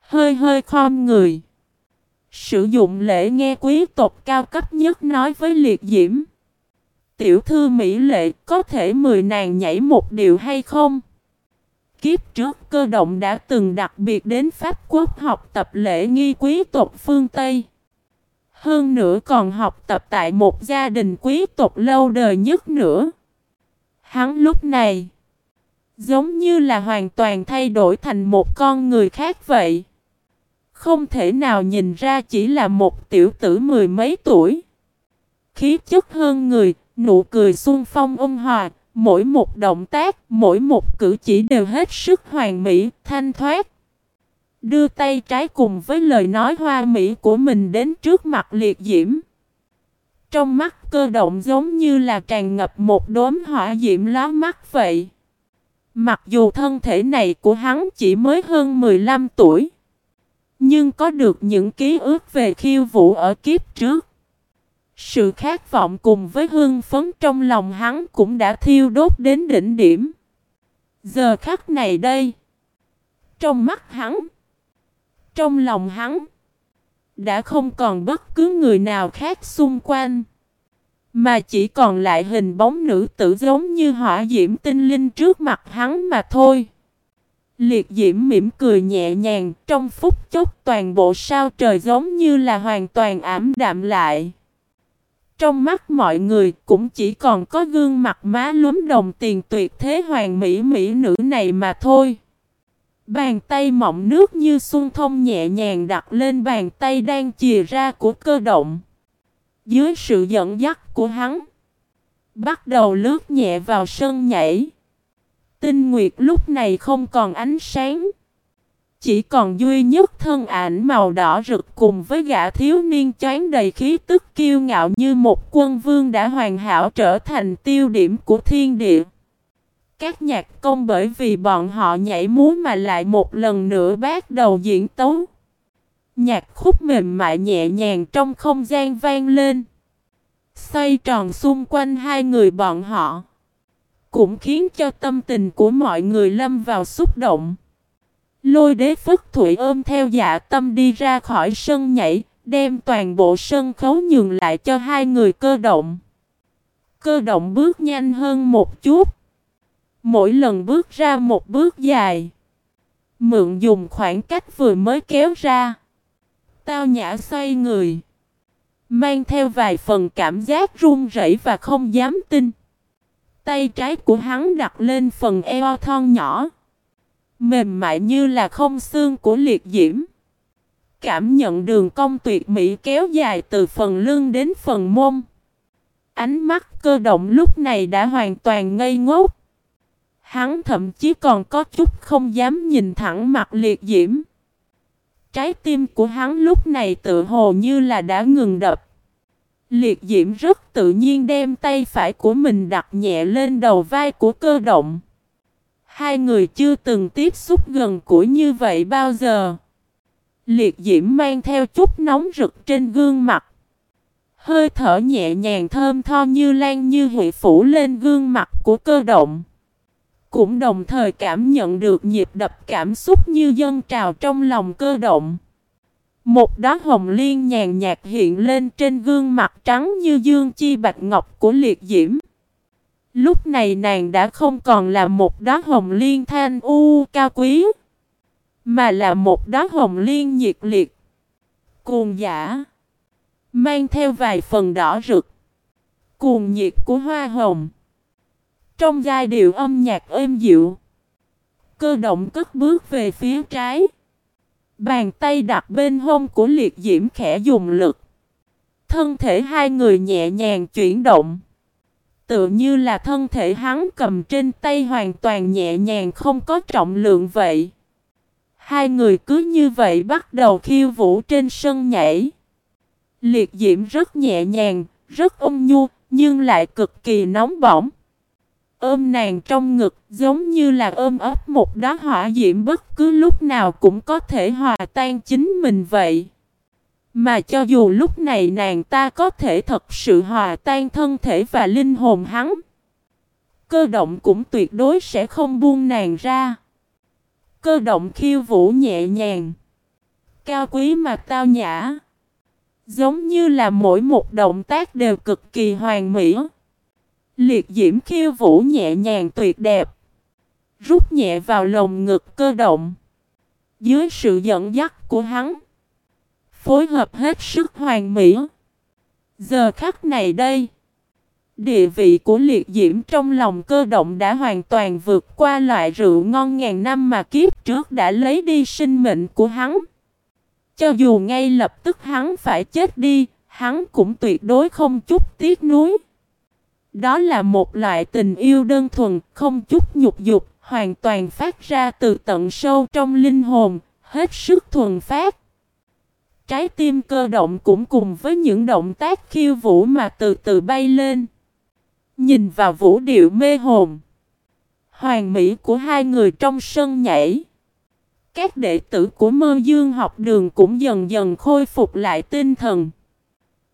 Hơi hơi khom người. Sử dụng lễ nghe quý tộc cao cấp nhất nói với liệt diễm. Tiểu thư Mỹ Lệ, có thể mười nàng nhảy một điệu hay không? Kiếp trước cơ động đã từng đặc biệt đến Pháp Quốc học tập lễ nghi quý tộc phương Tây. Hơn nữa còn học tập tại một gia đình quý tộc lâu đời nhất nữa. Hắn lúc này giống như là hoàn toàn thay đổi thành một con người khác vậy. Không thể nào nhìn ra chỉ là một tiểu tử mười mấy tuổi. Khí chất hơn người, nụ cười xuân phong ôn hòa, mỗi một động tác, mỗi một cử chỉ đều hết sức hoàn mỹ, thanh thoát. Đưa tay trái cùng với lời nói hoa mỹ của mình đến trước mặt liệt diễm. Trong mắt cơ động giống như là tràn ngập một đốm hỏa diễm lá mắt vậy. Mặc dù thân thể này của hắn chỉ mới hơn 15 tuổi. Nhưng có được những ký ức về khiêu vũ ở kiếp trước. Sự khát vọng cùng với hương phấn trong lòng hắn cũng đã thiêu đốt đến đỉnh điểm. Giờ khắc này đây. Trong mắt hắn. Trong lòng hắn. Đã không còn bất cứ người nào khác xung quanh. Mà chỉ còn lại hình bóng nữ tử giống như hỏa diễm tinh linh trước mặt hắn mà thôi. Liệt diễm mỉm cười nhẹ nhàng, trong phút chốc toàn bộ sao trời giống như là hoàn toàn ảm đạm lại. Trong mắt mọi người cũng chỉ còn có gương mặt má lúm đồng tiền tuyệt thế hoàng mỹ mỹ nữ này mà thôi. Bàn tay mọng nước như xuân thông nhẹ nhàng đặt lên bàn tay đang chìa ra của cơ động. Dưới sự dẫn dắt của hắn, bắt đầu lướt nhẹ vào sân nhảy. Tinh Nguyệt lúc này không còn ánh sáng. Chỉ còn duy nhất thân ảnh màu đỏ rực cùng với gã thiếu niên choán đầy khí tức kiêu ngạo như một quân vương đã hoàn hảo trở thành tiêu điểm của thiên địa. Các nhạc công bởi vì bọn họ nhảy múa mà lại một lần nữa bắt đầu diễn tấu. Nhạc khúc mềm mại nhẹ nhàng trong không gian vang lên. Xoay tròn xung quanh hai người bọn họ. Cũng khiến cho tâm tình của mọi người lâm vào xúc động. Lôi đế phất thủy ôm theo dạ tâm đi ra khỏi sân nhảy, đem toàn bộ sân khấu nhường lại cho hai người cơ động. Cơ động bước nhanh hơn một chút. Mỗi lần bước ra một bước dài. Mượn dùng khoảng cách vừa mới kéo ra. Tao nhã xoay người. Mang theo vài phần cảm giác run rẩy và không dám tin. Tay trái của hắn đặt lên phần eo thon nhỏ. Mềm mại như là không xương của liệt diễm. Cảm nhận đường cong tuyệt mỹ kéo dài từ phần lưng đến phần mông. Ánh mắt cơ động lúc này đã hoàn toàn ngây ngốc. Hắn thậm chí còn có chút không dám nhìn thẳng mặt liệt diễm. Trái tim của hắn lúc này tự hồ như là đã ngừng đập. Liệt diễm rất tự nhiên đem tay phải của mình đặt nhẹ lên đầu vai của cơ động. Hai người chưa từng tiếp xúc gần gũi như vậy bao giờ. Liệt diễm mang theo chút nóng rực trên gương mặt. Hơi thở nhẹ nhàng thơm tho như lan như hụy phủ lên gương mặt của cơ động. Cũng đồng thời cảm nhận được nhịp đập cảm xúc như dân trào trong lòng cơ động. Một đóa hồng liên nhàn nhạt hiện lên trên gương mặt trắng như dương chi bạch ngọc của liệt diễm. Lúc này nàng đã không còn là một đóa hồng liên thanh u cao quý, mà là một đóa hồng liên nhiệt liệt, cuồng giả, mang theo vài phần đỏ rực, cuồng nhiệt của hoa hồng. Trong giai điệu âm nhạc êm dịu, cơ động cất bước về phía trái. Bàn tay đặt bên hông của liệt diễm khẽ dùng lực. Thân thể hai người nhẹ nhàng chuyển động. Tựa như là thân thể hắn cầm trên tay hoàn toàn nhẹ nhàng không có trọng lượng vậy. Hai người cứ như vậy bắt đầu khiêu vũ trên sân nhảy. Liệt diễm rất nhẹ nhàng, rất ôn nhu, nhưng lại cực kỳ nóng bỏng. Ôm nàng trong ngực giống như là ôm ấp một đá hỏa diễm bất cứ lúc nào cũng có thể hòa tan chính mình vậy. Mà cho dù lúc này nàng ta có thể thật sự hòa tan thân thể và linh hồn hắn. Cơ động cũng tuyệt đối sẽ không buông nàng ra. Cơ động khiêu vũ nhẹ nhàng. Cao quý mà tao nhã. Giống như là mỗi một động tác đều cực kỳ hoàn mỹ. Liệt diễm khiêu vũ nhẹ nhàng tuyệt đẹp. Rút nhẹ vào lồng ngực cơ động. Dưới sự dẫn dắt của hắn. Phối hợp hết sức hoàn mỹ. Giờ khắc này đây. Địa vị của liệt diễm trong lòng cơ động đã hoàn toàn vượt qua loại rượu ngon ngàn năm mà kiếp trước đã lấy đi sinh mệnh của hắn. Cho dù ngay lập tức hắn phải chết đi, hắn cũng tuyệt đối không chút tiếc nuối. Đó là một loại tình yêu đơn thuần, không chút nhục dục, hoàn toàn phát ra từ tận sâu trong linh hồn, hết sức thuần phát. Trái tim cơ động cũng cùng với những động tác khiêu vũ mà từ từ bay lên. Nhìn vào vũ điệu mê hồn. Hoàng mỹ của hai người trong sân nhảy. Các đệ tử của mơ dương học đường cũng dần dần khôi phục lại tinh thần.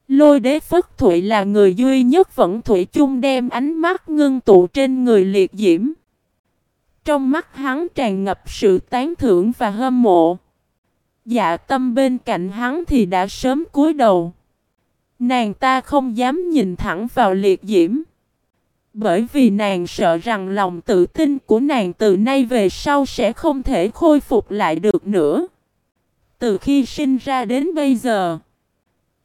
Lôi đế Phất Thụy là người duy nhất vẫn Thủy chung đem ánh mắt ngưng tụ trên người liệt diễm. Trong mắt hắn tràn ngập sự tán thưởng và hâm mộ. Dạ tâm bên cạnh hắn thì đã sớm cúi đầu. Nàng ta không dám nhìn thẳng vào liệt diễm. Bởi vì nàng sợ rằng lòng tự tin của nàng từ nay về sau sẽ không thể khôi phục lại được nữa. Từ khi sinh ra đến bây giờ,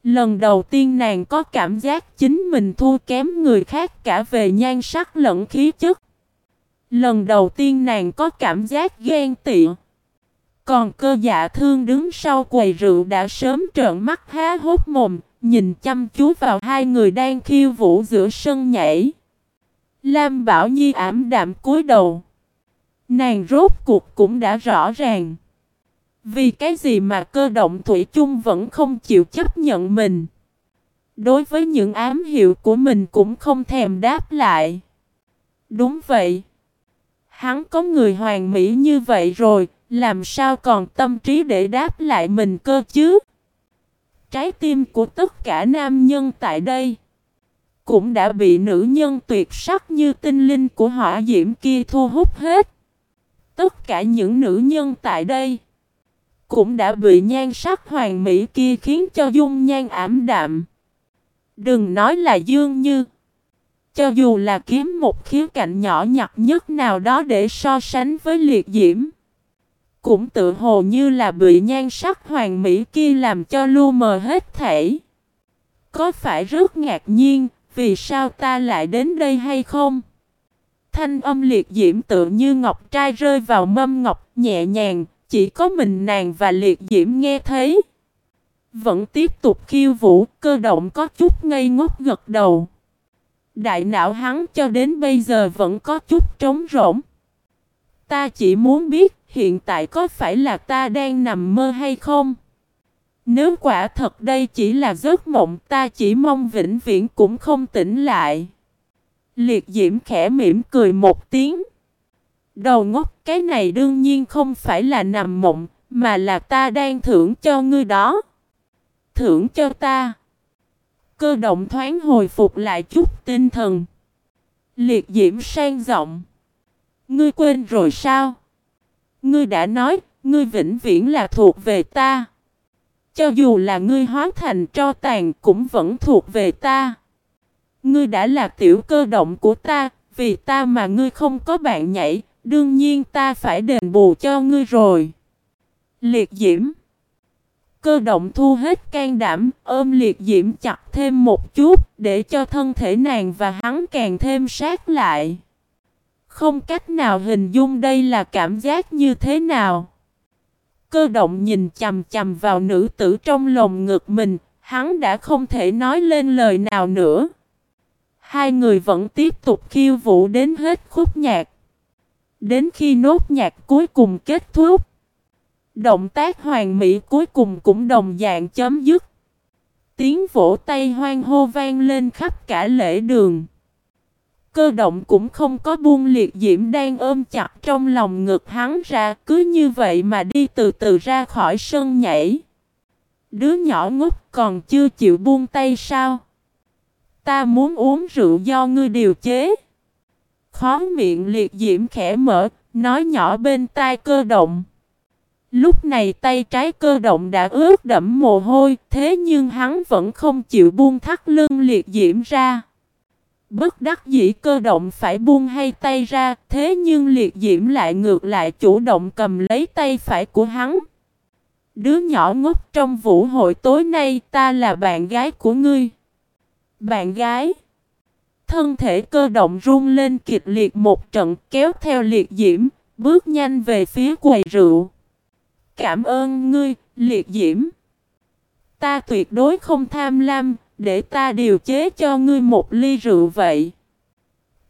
lần đầu tiên nàng có cảm giác chính mình thua kém người khác cả về nhan sắc lẫn khí chất. Lần đầu tiên nàng có cảm giác ghen tị. Còn cơ dạ thương đứng sau quầy rượu đã sớm trợn mắt há hốt mồm, nhìn chăm chú vào hai người đang khiêu vũ giữa sân nhảy. Lam Bảo Nhi ảm đạm cúi đầu. Nàng rốt cuộc cũng đã rõ ràng. Vì cái gì mà cơ động Thủy chung vẫn không chịu chấp nhận mình. Đối với những ám hiệu của mình cũng không thèm đáp lại. Đúng vậy. Hắn có người hoàn mỹ như vậy rồi, làm sao còn tâm trí để đáp lại mình cơ chứ? Trái tim của tất cả nam nhân tại đây cũng đã bị nữ nhân tuyệt sắc như tinh linh của hỏa diễm kia thu hút hết. Tất cả những nữ nhân tại đây cũng đã bị nhan sắc hoàng mỹ kia khiến cho dung nhan ảm đạm. Đừng nói là dương như. Cho dù là kiếm một khía cạnh nhỏ nhặt nhất nào đó để so sánh với liệt diễm. Cũng tự hồ như là bị nhan sắc hoàng mỹ kia làm cho lu mờ hết thể. Có phải rất ngạc nhiên, vì sao ta lại đến đây hay không? Thanh âm liệt diễm tự như ngọc trai rơi vào mâm ngọc nhẹ nhàng, chỉ có mình nàng và liệt diễm nghe thấy. Vẫn tiếp tục khiêu vũ, cơ động có chút ngây ngốc gật đầu. Đại não hắn cho đến bây giờ vẫn có chút trống rỗng. Ta chỉ muốn biết hiện tại có phải là ta đang nằm mơ hay không? Nếu quả thật đây chỉ là giấc mộng ta chỉ mong vĩnh viễn cũng không tỉnh lại. Liệt diễm khẽ mỉm cười một tiếng. Đầu ngốc cái này đương nhiên không phải là nằm mộng, mà là ta đang thưởng cho ngươi đó. Thưởng cho ta. Cơ động thoáng hồi phục lại chút tinh thần. Liệt diễm sang giọng. Ngươi quên rồi sao? Ngươi đã nói, ngươi vĩnh viễn là thuộc về ta. Cho dù là ngươi hóa thành tro tàn cũng vẫn thuộc về ta. Ngươi đã là tiểu cơ động của ta, vì ta mà ngươi không có bạn nhảy, đương nhiên ta phải đền bù cho ngươi rồi. Liệt diễm Cơ động thu hết can đảm, ôm liệt diễm chặt thêm một chút, để cho thân thể nàng và hắn càng thêm sát lại. Không cách nào hình dung đây là cảm giác như thế nào. Cơ động nhìn chầm chầm vào nữ tử trong lồng ngực mình, hắn đã không thể nói lên lời nào nữa. Hai người vẫn tiếp tục khiêu vũ đến hết khúc nhạc. Đến khi nốt nhạc cuối cùng kết thúc. Động tác hoàn mỹ cuối cùng cũng đồng dạng chấm dứt. Tiếng vỗ tay hoang hô vang lên khắp cả lễ đường. Cơ động cũng không có buông liệt diễm đang ôm chặt trong lòng ngực hắn ra, cứ như vậy mà đi từ từ ra khỏi sân nhảy. Đứa nhỏ ngốc còn chưa chịu buông tay sao? Ta muốn uống rượu do ngươi điều chế. Khó miệng liệt diễm khẽ mở, nói nhỏ bên tai cơ động. Lúc này tay trái cơ động đã ướt đẫm mồ hôi, thế nhưng hắn vẫn không chịu buông thắt lưng liệt diễm ra. Bất đắc dĩ cơ động phải buông hay tay ra, thế nhưng liệt diễm lại ngược lại chủ động cầm lấy tay phải của hắn. Đứa nhỏ ngốc trong vũ hội tối nay ta là bạn gái của ngươi. Bạn gái. Thân thể cơ động run lên kịch liệt một trận kéo theo liệt diễm, bước nhanh về phía quầy rượu. Cảm ơn ngươi, liệt diễm. Ta tuyệt đối không tham lam, để ta điều chế cho ngươi một ly rượu vậy.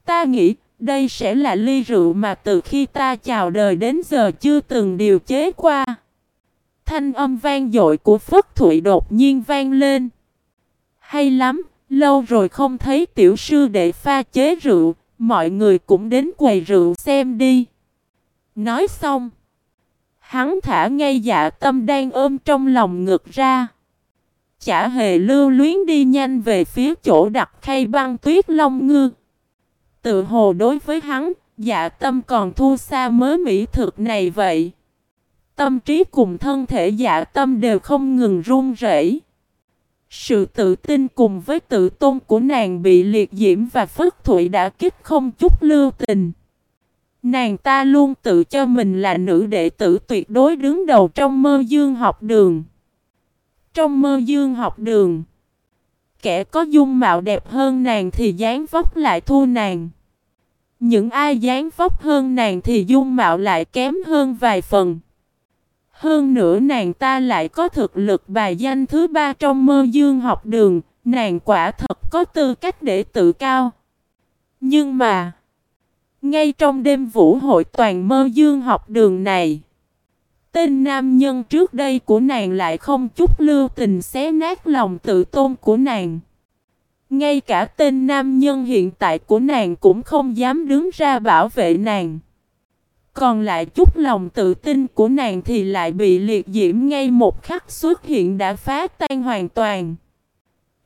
Ta nghĩ, đây sẽ là ly rượu mà từ khi ta chào đời đến giờ chưa từng điều chế qua. Thanh âm vang dội của Phất Thụy đột nhiên vang lên. Hay lắm, lâu rồi không thấy tiểu sư để pha chế rượu, mọi người cũng đến quầy rượu xem đi. Nói xong, hắn thả ngay dạ tâm đang ôm trong lòng ngực ra. Chả hề lưu luyến đi nhanh về phía chỗ đặt khay băng tuyết long ngư. Tự hồ đối với hắn, dạ tâm còn thu xa mới mỹ thực này vậy. Tâm trí cùng thân thể dạ tâm đều không ngừng run rẩy. Sự tự tin cùng với tự tôn của nàng bị liệt diễm và phất thụy đã kích không chút lưu tình. Nàng ta luôn tự cho mình là nữ đệ tử tuyệt đối đứng đầu trong mơ dương học đường. Trong mơ dương học đường, kẻ có dung mạo đẹp hơn nàng thì dáng vóc lại thua nàng. Những ai dáng vóc hơn nàng thì dung mạo lại kém hơn vài phần. Hơn nữa nàng ta lại có thực lực bài danh thứ ba trong mơ dương học đường, nàng quả thật có tư cách để tự cao. Nhưng mà, ngay trong đêm vũ hội toàn mơ dương học đường này, tên nam nhân trước đây của nàng lại không chút lưu tình xé nát lòng tự tôn của nàng. Ngay cả tên nam nhân hiện tại của nàng cũng không dám đứng ra bảo vệ nàng. Còn lại chút lòng tự tin của nàng thì lại bị liệt diễm ngay một khắc xuất hiện đã phá tan hoàn toàn.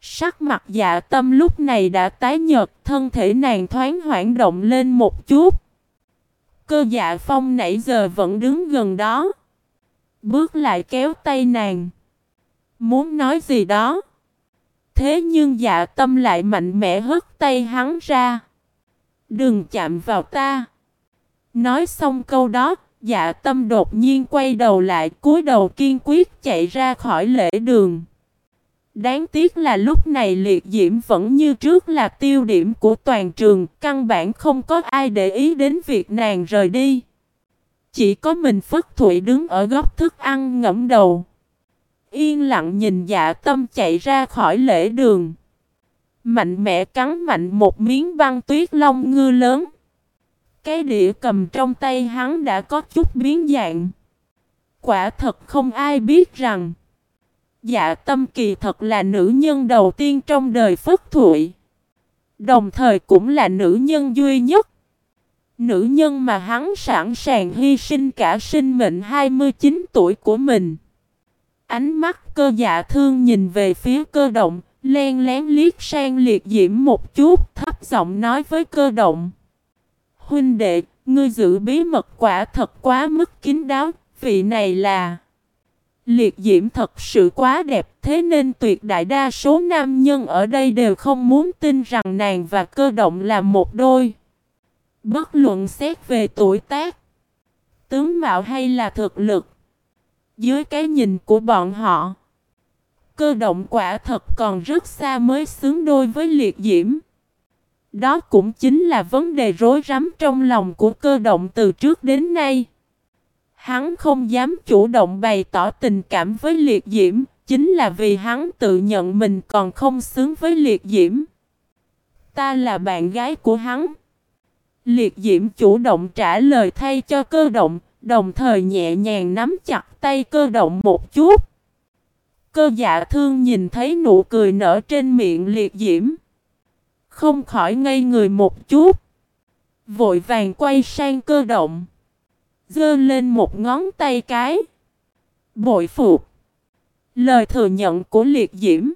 Sắc mặt dạ tâm lúc này đã tái nhợt, thân thể nàng thoáng hoảng động lên một chút. Cơ dạ phong nãy giờ vẫn đứng gần đó. Bước lại kéo tay nàng. Muốn nói gì đó. Thế nhưng dạ tâm lại mạnh mẽ hất tay hắn ra. Đừng chạm vào ta. Nói xong câu đó, dạ tâm đột nhiên quay đầu lại cúi đầu kiên quyết chạy ra khỏi lễ đường. Đáng tiếc là lúc này liệt diễm vẫn như trước là tiêu điểm của toàn trường, căn bản không có ai để ý đến việc nàng rời đi. Chỉ có mình Phất Thụy đứng ở góc thức ăn ngẫm đầu. Yên lặng nhìn dạ tâm chạy ra khỏi lễ đường. Mạnh mẽ cắn mạnh một miếng băng tuyết long ngư lớn. Cái đĩa cầm trong tay hắn đã có chút biến dạng. Quả thật không ai biết rằng Dạ tâm kỳ thật là nữ nhân đầu tiên trong đời Phất Thụy Đồng thời cũng là nữ nhân duy nhất Nữ nhân mà hắn sẵn sàng hy sinh cả sinh mệnh 29 tuổi của mình Ánh mắt cơ dạ thương nhìn về phía cơ động Len lén liếc sang liệt diễm một chút Thấp giọng nói với cơ động Huynh đệ, ngươi giữ bí mật quả thật quá mức kín đáo Vị này là Liệt diễm thật sự quá đẹp thế nên tuyệt đại đa số nam nhân ở đây đều không muốn tin rằng nàng và cơ động là một đôi. Bất luận xét về tuổi tác, tướng mạo hay là thực lực. Dưới cái nhìn của bọn họ, cơ động quả thật còn rất xa mới xứng đôi với liệt diễm. Đó cũng chính là vấn đề rối rắm trong lòng của cơ động từ trước đến nay. Hắn không dám chủ động bày tỏ tình cảm với liệt diễm, chính là vì hắn tự nhận mình còn không xứng với liệt diễm. Ta là bạn gái của hắn. Liệt diễm chủ động trả lời thay cho cơ động, đồng thời nhẹ nhàng nắm chặt tay cơ động một chút. Cơ dạ thương nhìn thấy nụ cười nở trên miệng liệt diễm. Không khỏi ngây người một chút. Vội vàng quay sang cơ động. Dơ lên một ngón tay cái. Bội phục. Lời thừa nhận của liệt diễm.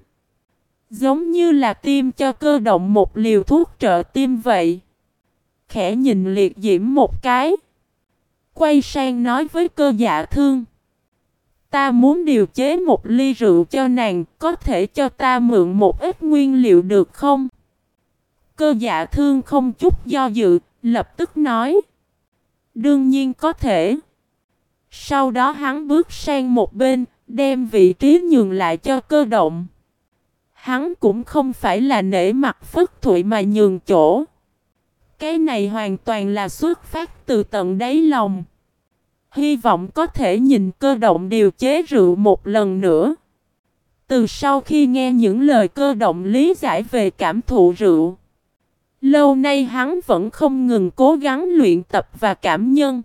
Giống như là tiêm cho cơ động một liều thuốc trợ tim vậy. Khẽ nhìn liệt diễm một cái. Quay sang nói với cơ dạ thương. Ta muốn điều chế một ly rượu cho nàng, có thể cho ta mượn một ít nguyên liệu được không? Cơ dạ thương không chút do dự, lập tức nói. Đương nhiên có thể. Sau đó hắn bước sang một bên, đem vị trí nhường lại cho cơ động. Hắn cũng không phải là nể mặt phất thụy mà nhường chỗ. Cái này hoàn toàn là xuất phát từ tận đáy lòng. Hy vọng có thể nhìn cơ động điều chế rượu một lần nữa. Từ sau khi nghe những lời cơ động lý giải về cảm thụ rượu, lâu nay hắn vẫn không ngừng cố gắng luyện tập và cảm nhân.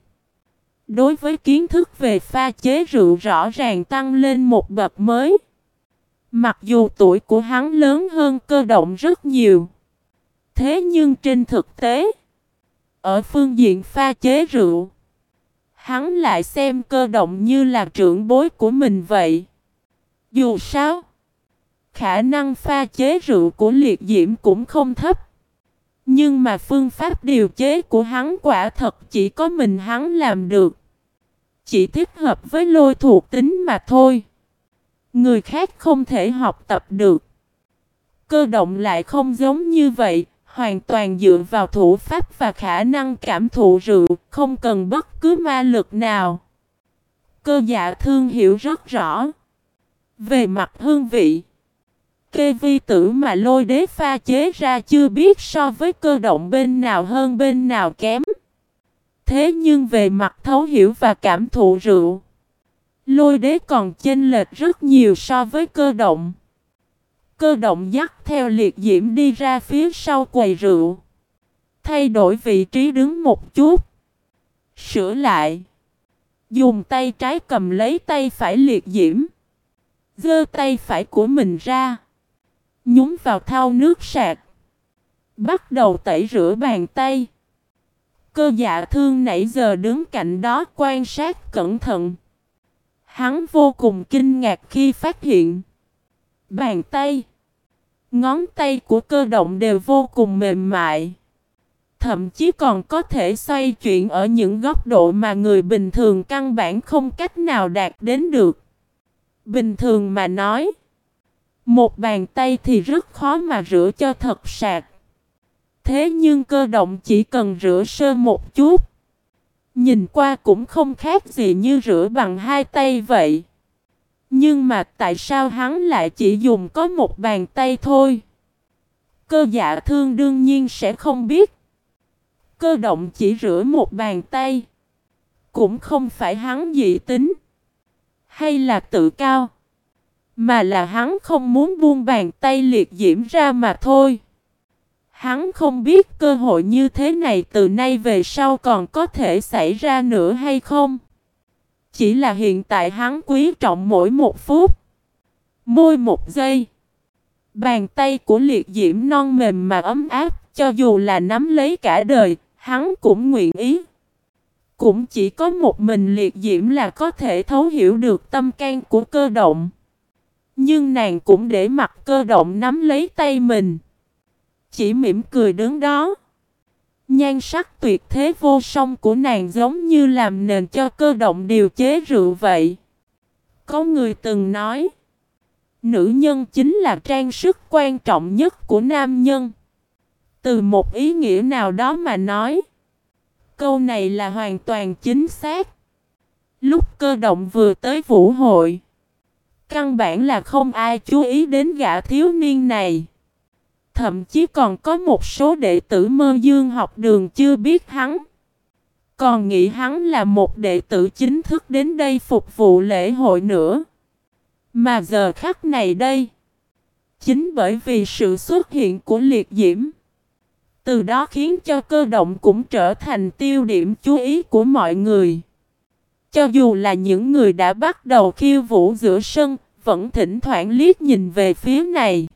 Đối với kiến thức về pha chế rượu rõ ràng tăng lên một bậc mới. Mặc dù tuổi của hắn lớn hơn cơ động rất nhiều. Thế nhưng trên thực tế, ở phương diện pha chế rượu, hắn lại xem cơ động như là trưởng bối của mình vậy. Dù sao, khả năng pha chế rượu của liệt diễm cũng không thấp. Nhưng mà phương pháp điều chế của hắn quả thật chỉ có mình hắn làm được. Chỉ thích hợp với lôi thuộc tính mà thôi. Người khác không thể học tập được. Cơ động lại không giống như vậy, hoàn toàn dựa vào thủ pháp và khả năng cảm thụ rượu, không cần bất cứ ma lực nào. Cơ dạ thương hiểu rất rõ. Về mặt hương vị, kê vi tử mà lôi đế pha chế ra chưa biết so với cơ động bên nào hơn bên nào kém. Thế nhưng về mặt thấu hiểu và cảm thụ rượu, lôi đế còn chênh lệch rất nhiều so với cơ động. Cơ động dắt theo liệt diễm đi ra phía sau quầy rượu. Thay đổi vị trí đứng một chút. Sửa lại. Dùng tay trái cầm lấy tay phải liệt diễm. Dơ tay phải của mình ra. Nhúng vào thau nước sạc. Bắt đầu tẩy rửa bàn tay. Cơ dạ thương nãy giờ đứng cạnh đó quan sát cẩn thận. Hắn vô cùng kinh ngạc khi phát hiện. Bàn tay. Ngón tay của cơ động đều vô cùng mềm mại. Thậm chí còn có thể xoay chuyển ở những góc độ mà người bình thường căn bản không cách nào đạt đến được. Bình thường mà nói. Một bàn tay thì rất khó mà rửa cho thật sạch. Thế nhưng cơ động chỉ cần rửa sơ một chút. Nhìn qua cũng không khác gì như rửa bằng hai tay vậy. Nhưng mà tại sao hắn lại chỉ dùng có một bàn tay thôi? Cơ dạ thương đương nhiên sẽ không biết. Cơ động chỉ rửa một bàn tay. Cũng không phải hắn dị tính. Hay là tự cao. Mà là hắn không muốn buông bàn tay liệt diễm ra mà thôi. Hắn không biết cơ hội như thế này từ nay về sau còn có thể xảy ra nữa hay không. Chỉ là hiện tại hắn quý trọng mỗi một phút. Môi một giây. Bàn tay của liệt diễm non mềm mà ấm áp, cho dù là nắm lấy cả đời, hắn cũng nguyện ý. Cũng chỉ có một mình liệt diễm là có thể thấu hiểu được tâm can của cơ động. Nhưng nàng cũng để mặt cơ động nắm lấy tay mình. Chỉ mỉm cười đứng đó. Nhan sắc tuyệt thế vô song của nàng giống như làm nền cho cơ động điều chế rượu vậy. Có người từng nói, nữ nhân chính là trang sức quan trọng nhất của nam nhân. Từ một ý nghĩa nào đó mà nói, câu này là hoàn toàn chính xác. Lúc cơ động vừa tới vũ hội, căn bản là không ai chú ý đến gã thiếu niên này. Thậm chí còn có một số đệ tử mơ dương học đường chưa biết hắn. Còn nghĩ hắn là một đệ tử chính thức đến đây phục vụ lễ hội nữa. Mà giờ khắc này đây. Chính bởi vì sự xuất hiện của liệt diễm. Từ đó khiến cho cơ động cũng trở thành tiêu điểm chú ý của mọi người. Cho dù là những người đã bắt đầu khiêu vũ giữa sân, vẫn thỉnh thoảng liếc nhìn về phía này.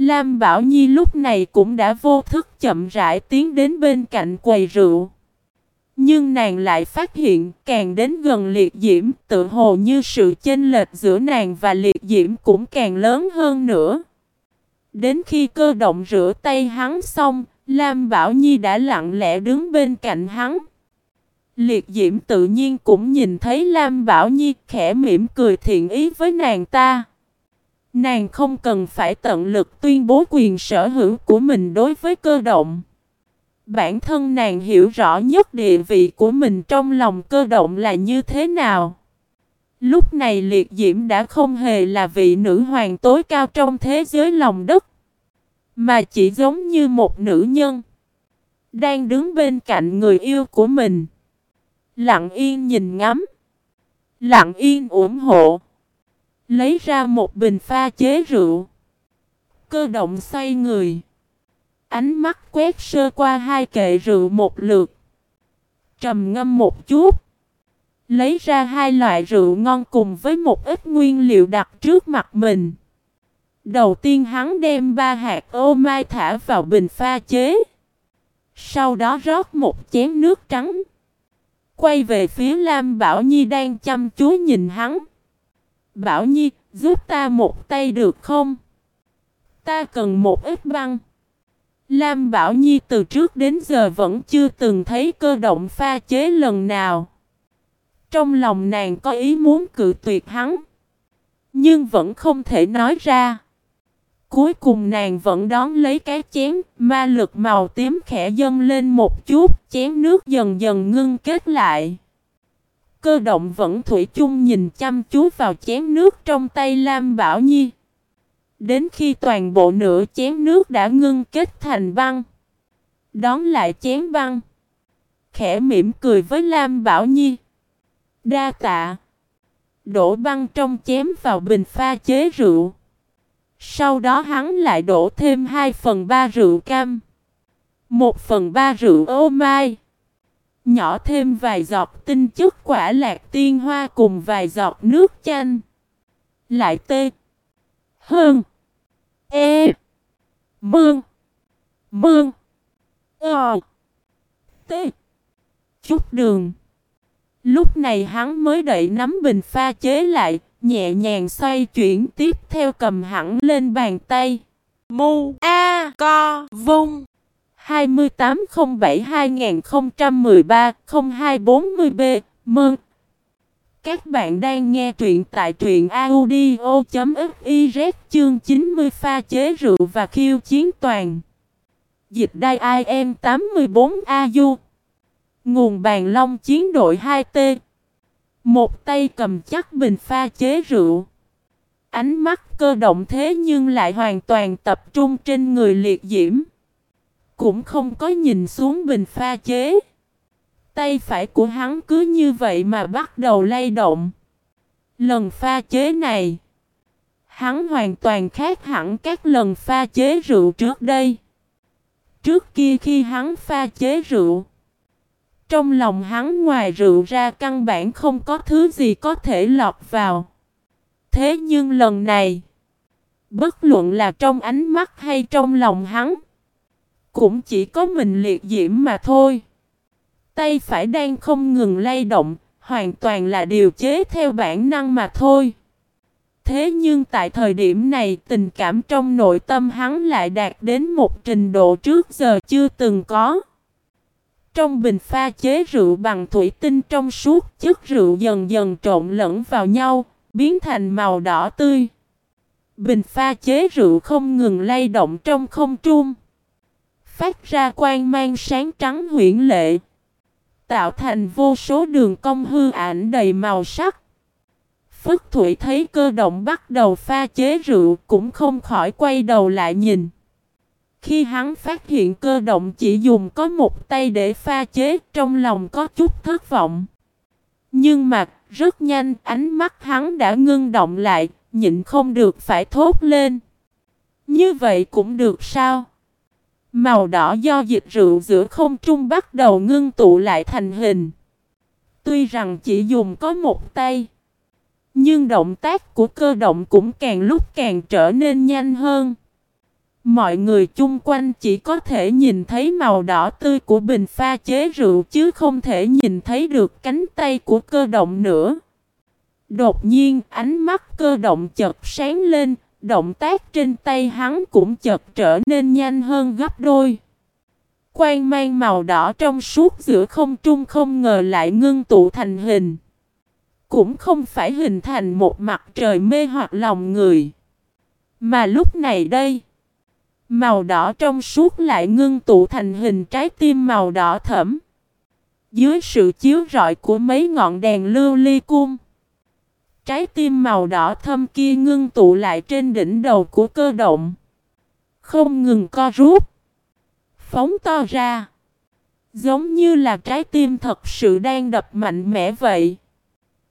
Lam Bảo Nhi lúc này cũng đã vô thức chậm rãi tiến đến bên cạnh quầy rượu. Nhưng nàng lại phát hiện càng đến gần liệt diễm tự hồ như sự chênh lệch giữa nàng và liệt diễm cũng càng lớn hơn nữa. Đến khi cơ động rửa tay hắn xong, Lam Bảo Nhi đã lặng lẽ đứng bên cạnh hắn. Liệt diễm tự nhiên cũng nhìn thấy Lam Bảo Nhi khẽ mỉm cười thiện ý với nàng ta. Nàng không cần phải tận lực tuyên bố quyền sở hữu của mình đối với cơ động. Bản thân nàng hiểu rõ nhất địa vị của mình trong lòng cơ động là như thế nào. Lúc này liệt diễm đã không hề là vị nữ hoàng tối cao trong thế giới lòng đất. Mà chỉ giống như một nữ nhân. Đang đứng bên cạnh người yêu của mình. Lặng yên nhìn ngắm. Lặng yên ủng hộ. Lấy ra một bình pha chế rượu. Cơ động xoay người. Ánh mắt quét sơ qua hai kệ rượu một lượt. Trầm ngâm một chút. Lấy ra hai loại rượu ngon cùng với một ít nguyên liệu đặt trước mặt mình. Đầu tiên hắn đem ba hạt ô mai thả vào bình pha chế. Sau đó rót một chén nước trắng. Quay về phía Lam Bảo Nhi đang chăm chú nhìn hắn. Bảo Nhi, giúp ta một tay được không? Ta cần một ít băng. Lam Bảo Nhi từ trước đến giờ vẫn chưa từng thấy cơ động pha chế lần nào. Trong lòng nàng có ý muốn cự tuyệt hắn. Nhưng vẫn không thể nói ra. Cuối cùng nàng vẫn đón lấy cái chén, ma lực màu tím khẽ dâng lên một chút, chén nước dần dần ngưng kết lại. Cơ động vẫn thủy chung nhìn chăm chú vào chén nước trong tay Lam Bảo Nhi. Đến khi toàn bộ nửa chén nước đã ngưng kết thành băng. Đón lại chén băng. Khẽ mỉm cười với Lam Bảo Nhi. Đa tạ. Đổ băng trong chém vào bình pha chế rượu. Sau đó hắn lại đổ thêm 2 phần 3 rượu cam. 1 phần 3 rượu ô mai. Nhỏ thêm vài giọt tinh chất quả lạc tiên hoa cùng vài giọt nước chanh. Lại tê. Hơn. E. Mương. Mương. Ờ. Tê. Chút đường. Lúc này hắn mới đẩy nắm bình pha chế lại, nhẹ nhàng xoay chuyển tiếp theo cầm hẳn lên bàn tay. Mu A Co Vung 2807-2013-0240B Mừng! Các bạn đang nghe truyện tại truyện audio.fiz chương 90 pha chế rượu và khiêu chiến toàn. Dịch đai IM 84AU Nguồn bàn long chiến đội 2T Một tay cầm chắc bình pha chế rượu Ánh mắt cơ động thế nhưng lại hoàn toàn tập trung trên người liệt diễm cũng không có nhìn xuống bình pha chế. Tay phải của hắn cứ như vậy mà bắt đầu lay động. Lần pha chế này Hắn hoàn toàn khác hẳn các lần pha chế rượu trước đây. Trước kia khi hắn pha chế rượu trong lòng hắn ngoài rượu ra căn bản không có thứ gì có thể lọt vào. Thế nhưng lần này, bất luận là trong ánh mắt hay trong lòng hắn, cũng chỉ có mình liệt diễm mà thôi. Tay phải đang không ngừng lay động, hoàn toàn là điều chế theo bản năng mà thôi. Thế nhưng tại thời điểm này tình cảm trong nội tâm hắn lại đạt đến một trình độ trước giờ chưa từng có. Trong bình pha chế rượu bằng thủy tinh trong suốt, chất rượu dần dần trộn lẫn vào nhau, biến thành màu đỏ tươi. Bình pha chế rượu không ngừng lay động trong không trung. Phát ra quang mang sáng trắng huyển lệ. Tạo thành vô số đường cong hư ảnh đầy màu sắc. Phất Thủy thấy cơ động bắt đầu pha chế rượu cũng không khỏi quay đầu lại nhìn. Khi hắn phát hiện cơ động chỉ dùng có một tay để pha chế, trong lòng có chút thất vọng. Nhưng mà, rất nhanh, ánh mắt hắn đã ngưng động lại, nhịn không được phải thốt lên. Như vậy cũng được sao? Màu đỏ do dịch rượu giữa không trung bắt đầu ngưng tụ lại thành hình. Tuy rằng chỉ dùng có một tay, nhưng động tác của cơ động cũng càng lúc càng trở nên nhanh hơn. Mọi người chung quanh chỉ có thể nhìn thấy màu đỏ tươi của bình pha chế rượu chứ không thể nhìn thấy được cánh tay của cơ động nữa. Đột nhiên ánh mắt cơ động chật sáng lên, động tác trên tay hắn cũng chật trở nên nhanh hơn gấp đôi. Quang mang màu đỏ trong suốt giữa không trung không ngờ lại ngưng tụ thành hình. Cũng không phải hình thành một mặt trời mê hoặc lòng người. Mà lúc này đây, Màu đỏ trong suốt lại ngưng tụ thành hình trái tim màu đỏ thẫm. Dưới sự chiếu rọi của mấy ngọn đèn lưu ly cung. Trái tim màu đỏ thâm kia ngưng tụ lại trên đỉnh đầu của cơ động. Không ngừng co rút. Phóng to ra. Giống như là trái tim thật sự đang đập mạnh mẽ vậy.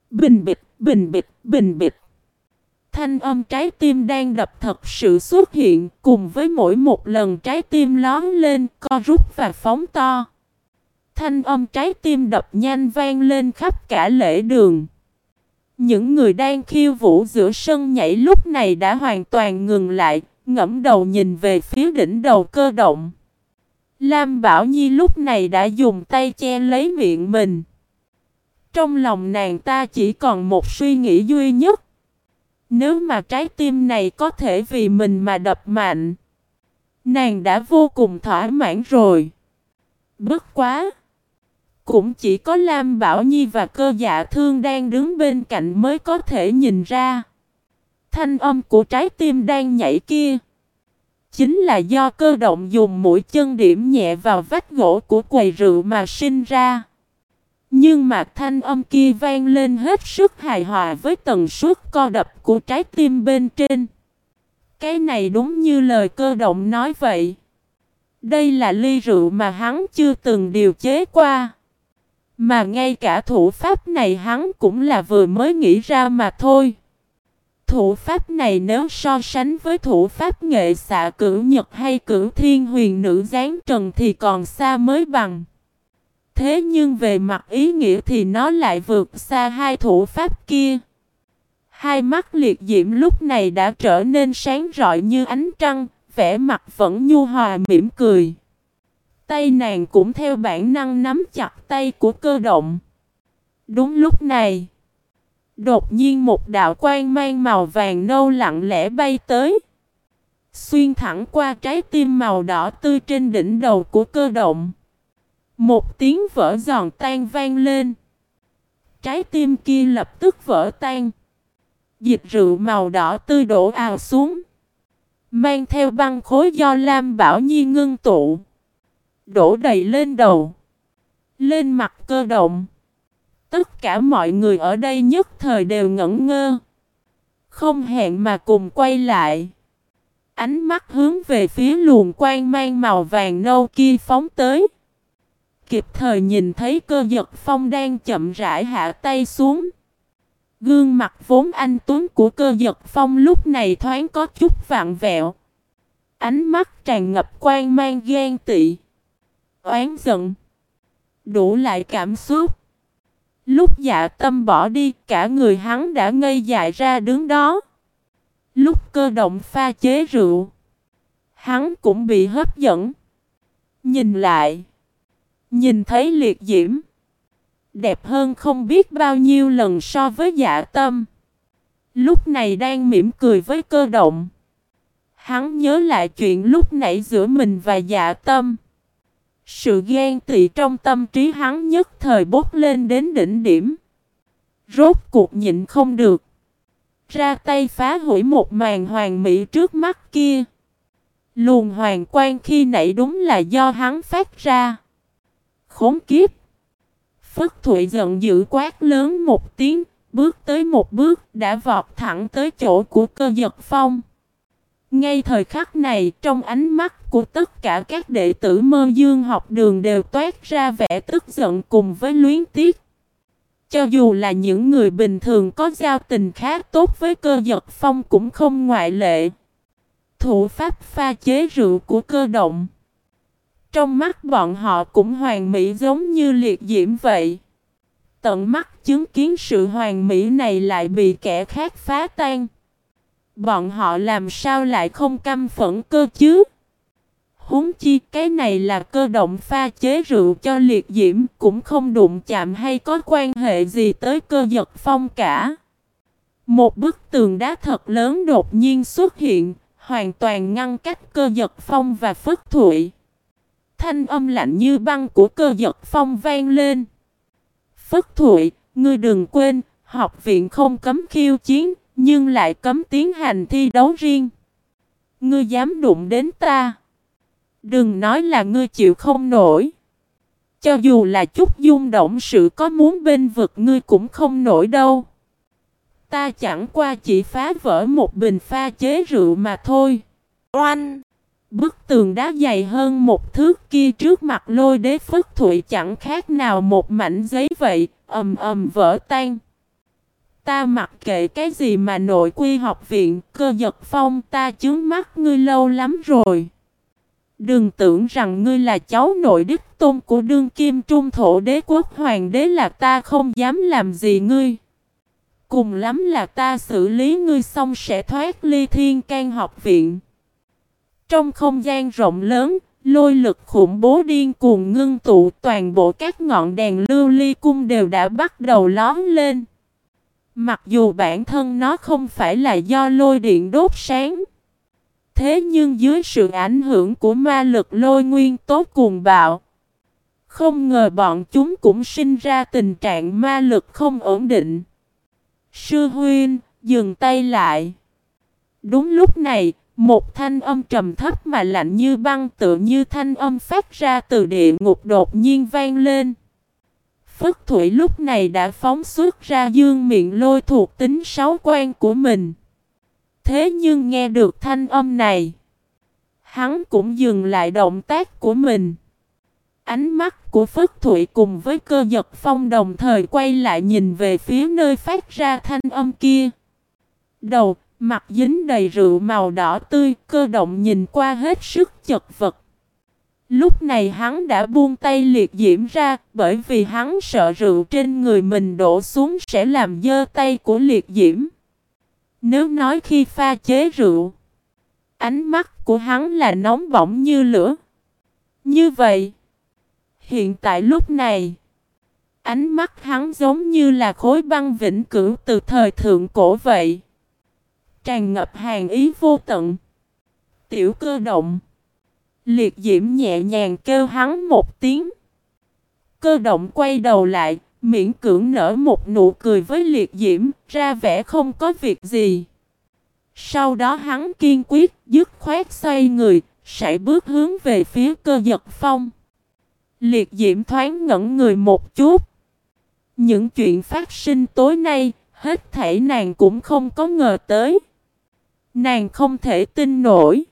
Bình bịch, bình bịch, bình bịch. Thanh âm trái tim đang đập thật sự xuất hiện cùng với mỗi một lần trái tim lón lên, co rút và phóng to. Thanh âm trái tim đập nhanh vang lên khắp cả lễ đường. Những người đang khiêu vũ giữa sân nhảy lúc này đã hoàn toàn ngừng lại, ngẫm đầu nhìn về phía đỉnh đầu cơ động. Lam Bảo Nhi lúc này đã dùng tay che lấy miệng mình. Trong lòng nàng ta chỉ còn một suy nghĩ duy nhất. Nếu mà trái tim này có thể vì mình mà đập mạnh, nàng đã vô cùng thỏa mãn rồi. Bất quá! Cũng chỉ có Lam Bảo Nhi và cơ dạ thương đang đứng bên cạnh mới có thể nhìn ra. Thanh âm của trái tim đang nhảy kia. Chính là do cơ động dùng mũi chân điểm nhẹ vào vách gỗ của quầy rượu mà sinh ra. Nhưng mà thanh âm kia vang lên hết sức hài hòa với tần suất co đập của trái tim bên trên. Cái này đúng như lời cơ động nói vậy. Đây là ly rượu mà hắn chưa từng điều chế qua. Mà ngay cả thủ pháp này hắn cũng là vừa mới nghĩ ra mà thôi. Thủ pháp này nếu so sánh với thủ pháp nghệ xạ cửu nhật hay cửu thiên huyền nữ gián trần thì còn xa mới bằng. Thế nhưng về mặt ý nghĩa thì nó lại vượt xa hai thủ pháp kia. Hai mắt liệt diễm lúc này đã trở nên sáng rọi như ánh trăng, vẻ mặt vẫn nhu hòa mỉm cười. Tay nàng cũng theo bản năng nắm chặt tay của cơ động. Đúng lúc này, đột nhiên một đạo quang mang màu vàng nâu lặng lẽ bay tới. Xuyên thẳng qua trái tim màu đỏ tươi trên đỉnh đầu của cơ động. Một tiếng vỡ giòn tan vang lên. Trái tim kia lập tức vỡ tan. Dịch rượu màu đỏ tươi đổ ào xuống. Mang theo băng khối do Lam Bảo Nhi ngưng tụ đổ đầy lên đầu. Lên mặt cơ động. Tất cả mọi người ở đây nhất thời đều ngẩn ngơ. Không hẹn mà cùng quay lại. Ánh mắt hướng về phía luồng quang mang màu vàng nâu kia phóng tới. Kịp thời nhìn thấy cơ giật phong đang chậm rãi hạ tay xuống. Gương mặt vốn anh tuấn của cơ giật phong lúc này thoáng có chút vạn vẹo. Ánh mắt tràn ngập quang mang ghen tị oán giận. Đủ lại cảm xúc. Lúc dạ tâm bỏ đi, cả người hắn đã ngây dại ra đứng đó. Lúc cơ động pha chế rượu, hắn cũng bị hấp dẫn. Nhìn lại, nhìn thấy liệt diễm, đẹp hơn không biết bao nhiêu lần so với dạ tâm. Lúc này đang mỉm cười với cơ động. Hắn nhớ lại chuyện lúc nãy giữa mình và dạ tâm. Sự ghen tị trong tâm trí hắn nhất thời bốc lên đến đỉnh điểm. Rốt cuộc nhịn không được. Ra tay phá hủy một màn hoàng mỹ trước mắt kia. Luồng hoàng quan khi nãy đúng là do hắn phát ra. Khốn kiếp. Phất Thụy giận dữ quát lớn một tiếng, bước tới một bước đã vọt thẳng tới chỗ của cơ giật phong. Ngay thời khắc này, trong ánh mắt của tất cả các đệ tử mơ dương học đường đều toát ra vẻ tức giận cùng với luyến tiếc. Cho dù là những người bình thường có giao tình khá tốt với cơ giật phong cũng không ngoại lệ. Thủ pháp pha chế rượu của cơ động. Trong mắt bọn họ cũng hoàn mỹ giống như liệt diễm vậy. Tận mắt chứng kiến sự hoàn mỹ này lại bị kẻ khác phá tan. Bọn họ làm sao lại không căm phẫn cơ chứ? Húng chi cái này là cơ động pha chế rượu cho liệt diễm cũng không đụng chạm hay có quan hệ gì tới cơ giật phong cả. Một bức tường đá thật lớn đột nhiên xuất hiện, hoàn toàn ngăn cách cơ giật phong và phất thụy. Thanh âm lạnh như băng của cơ giật phong vang lên. Phất thụy, ngươi đừng quên, học viện không cấm khiêu chiến, nhưng lại cấm tiến hành thi đấu riêng. Ngươi dám đụng đến ta. Đừng nói là ngươi chịu không nổi. Cho dù là chút dung động sự có muốn bên vực ngươi cũng không nổi đâu. Ta chẳng qua chỉ phá vỡ một bình pha chế rượu mà thôi. Oanh! Bức tường đá dày hơn một thước kia trước mặt lôi đế phất thụy chẳng khác nào một mảnh giấy vậy, ầm ầm vỡ tan. Ta mặc kệ cái gì mà nội quy học viện, cơ giật phong ta chướng mắt ngươi lâu lắm rồi. Đừng tưởng rằng ngươi là cháu nội đức tôn của đương kim trung thổ đế quốc hoàng đế là ta không dám làm gì ngươi. Cùng lắm là ta xử lý ngươi xong sẽ thoát ly thiên can học viện. Trong không gian rộng lớn, lôi lực khủng bố điên cuồng ngưng tụ toàn bộ các ngọn đèn lưu ly cung đều đã bắt đầu lón lên. Mặc dù bản thân nó không phải là do lôi điện đốt sáng. Thế nhưng dưới sự ảnh hưởng của ma lực lôi nguyên tố cuồng bạo. Không ngờ bọn chúng cũng sinh ra tình trạng ma lực không ổn định. Sư huyên dừng tay lại. Đúng lúc này, một thanh âm trầm thấp mà lạnh như băng tựa như thanh âm phát ra từ địa ngục đột nhiên vang lên. Phất Thủy lúc này đã phóng xuất ra dương miệng lôi thuộc tính sáu quan của mình. Thế nhưng nghe được thanh âm này, hắn cũng dừng lại động tác của mình. Ánh mắt của Phất Thụy cùng với cơ giật phong đồng thời quay lại nhìn về phía nơi phát ra thanh âm kia. Đầu, mặt dính đầy rượu màu đỏ tươi, cơ động nhìn qua hết sức chật vật. Lúc này hắn đã buông tay liệt diễm ra, bởi vì hắn sợ rượu trên người mình đổ xuống sẽ làm dơ tay của liệt diễm. Nếu nói khi pha chế rượu, ánh mắt của hắn là nóng bỏng như lửa. Như vậy, hiện tại lúc này, ánh mắt hắn giống như là khối băng vĩnh cửu từ thời thượng cổ vậy. Tràn ngập hàng ý vô tận. Tiểu cơ động. Liệt diễm nhẹ nhàng kêu hắn một tiếng. Cơ động quay đầu lại, miễn cưỡng nở một nụ cười với liệt diễm, ra vẻ không có việc gì. Sau đó hắn kiên quyết, dứt khoát xoay người, sải bước hướng về phía cơ giật phong. Liệt diễm thoáng ngẩn người một chút. Những chuyện phát sinh tối nay, hết thảy nàng cũng không có ngờ tới. Nàng không thể tin nổi.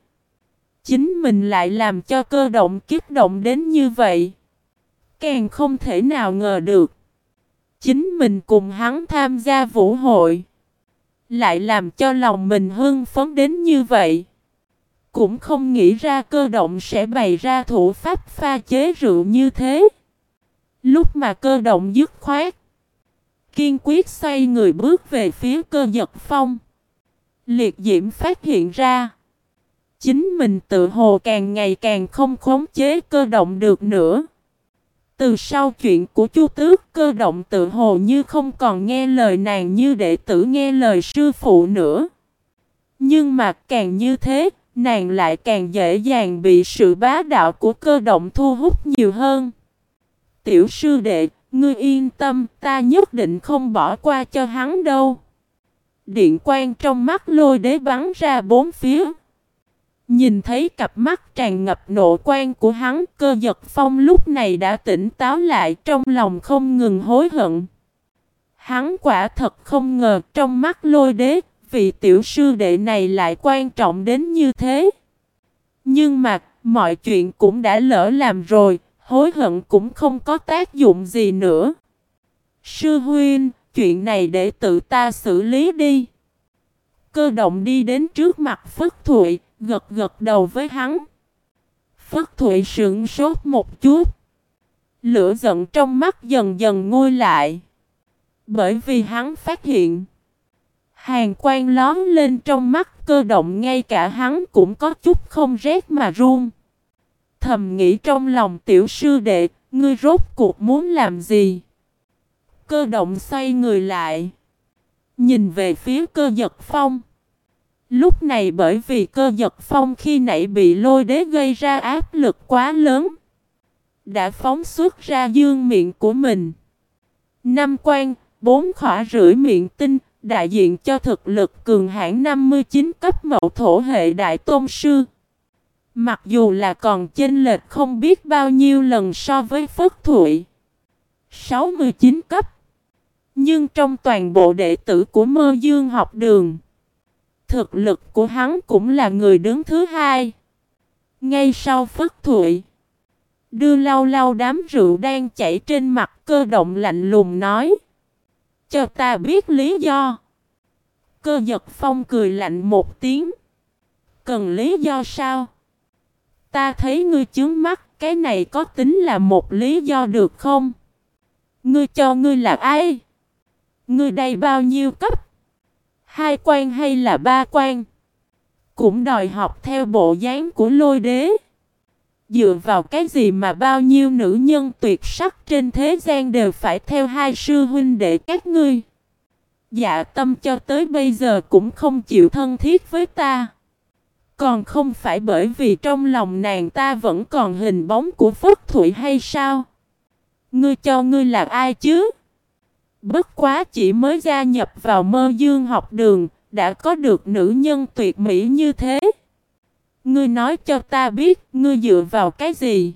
Chính mình lại làm cho cơ động kích động đến như vậy. Càng không thể nào ngờ được. Chính mình cùng hắn tham gia vũ hội. Lại làm cho lòng mình hưng phấn đến như vậy. Cũng không nghĩ ra cơ động sẽ bày ra thủ pháp pha chế rượu như thế. Lúc mà cơ động dứt khoát. Kiên quyết xoay người bước về phía cơ giật phong. Liệt diễm phát hiện ra. Chính mình tự hồ càng ngày càng không khống chế cơ động được nữa. Từ sau chuyện của Chu Tước cơ động tự hồ như không còn nghe lời nàng như đệ tử nghe lời sư phụ nữa. Nhưng mà càng như thế, nàng lại càng dễ dàng bị sự bá đạo của cơ động thu hút nhiều hơn. Tiểu sư đệ, ngươi yên tâm, ta nhất định không bỏ qua cho hắn đâu. Điện quang trong mắt lôi đế bắn ra bốn phía. Nhìn thấy cặp mắt tràn ngập nộ quan của hắn, cơ giật phong lúc này đã tỉnh táo lại trong lòng không ngừng hối hận. Hắn quả thật không ngờ trong mắt lôi đế, vị tiểu sư đệ này lại quan trọng đến như thế. Nhưng mà, mọi chuyện cũng đã lỡ làm rồi, hối hận cũng không có tác dụng gì nữa. Sư huynh, chuyện này để tự ta xử lý đi. Cơ động đi đến trước mặt Phất Thụy, gật gật đầu với hắn. Phất Thụy sững sốt một chút. Lửa giận trong mắt dần dần ngôi lại. Bởi vì hắn phát hiện. Hàng quan lón lên trong mắt cơ động ngay cả hắn cũng có chút không rét mà run. Thầm nghĩ trong lòng tiểu sư đệ, ngươi rốt cuộc muốn làm gì? Cơ động xoay người lại. Nhìn về phía cơ giật phong. Lúc này bởi vì cơ giật phong khi nãy bị lôi đế gây ra áp lực quá lớn. Đã phóng xuất ra dương miệng của mình. Năm quan, bốn khỏa rưỡi miệng tinh, đại diện cho thực lực cường hãn 59 cấp mậu thổ hệ đại tôn sư. Mặc dù là còn chênh lệch không biết bao nhiêu lần so với Phất Thụy. 69 cấp. Nhưng trong toàn bộ đệ tử của mơ dương học đường Thực lực của hắn cũng là người đứng thứ hai. Ngay sau Phất Thụy. Đưa lau lau đám rượu đang chảy trên mặt cơ động lạnh lùng nói. Cho ta biết lý do. Cơ giật phong cười lạnh một tiếng. Cần lý do sao? Ta thấy ngươi chướng mắt, cái này có tính là một lý do được không? Ngươi cho ngươi là ai? Ngươi đây bao nhiêu cấp? Hai quan hay là ba quan? Cũng đòi học theo bộ dáng của lôi đế. Dựa vào cái gì mà bao nhiêu nữ nhân tuyệt sắc trên thế gian đều phải theo hai sư huynh đệ các ngươi? Dạ tâm cho tới bây giờ cũng không chịu thân thiết với ta. Còn không phải bởi vì trong lòng nàng ta vẫn còn hình bóng của Phất Thụy hay sao? Ngươi cho ngươi là ai chứ? Bất quá chỉ mới gia nhập vào mơ dương học đường, đã có được nữ nhân tuyệt mỹ như thế. Ngươi nói cho ta biết, ngươi dựa vào cái gì?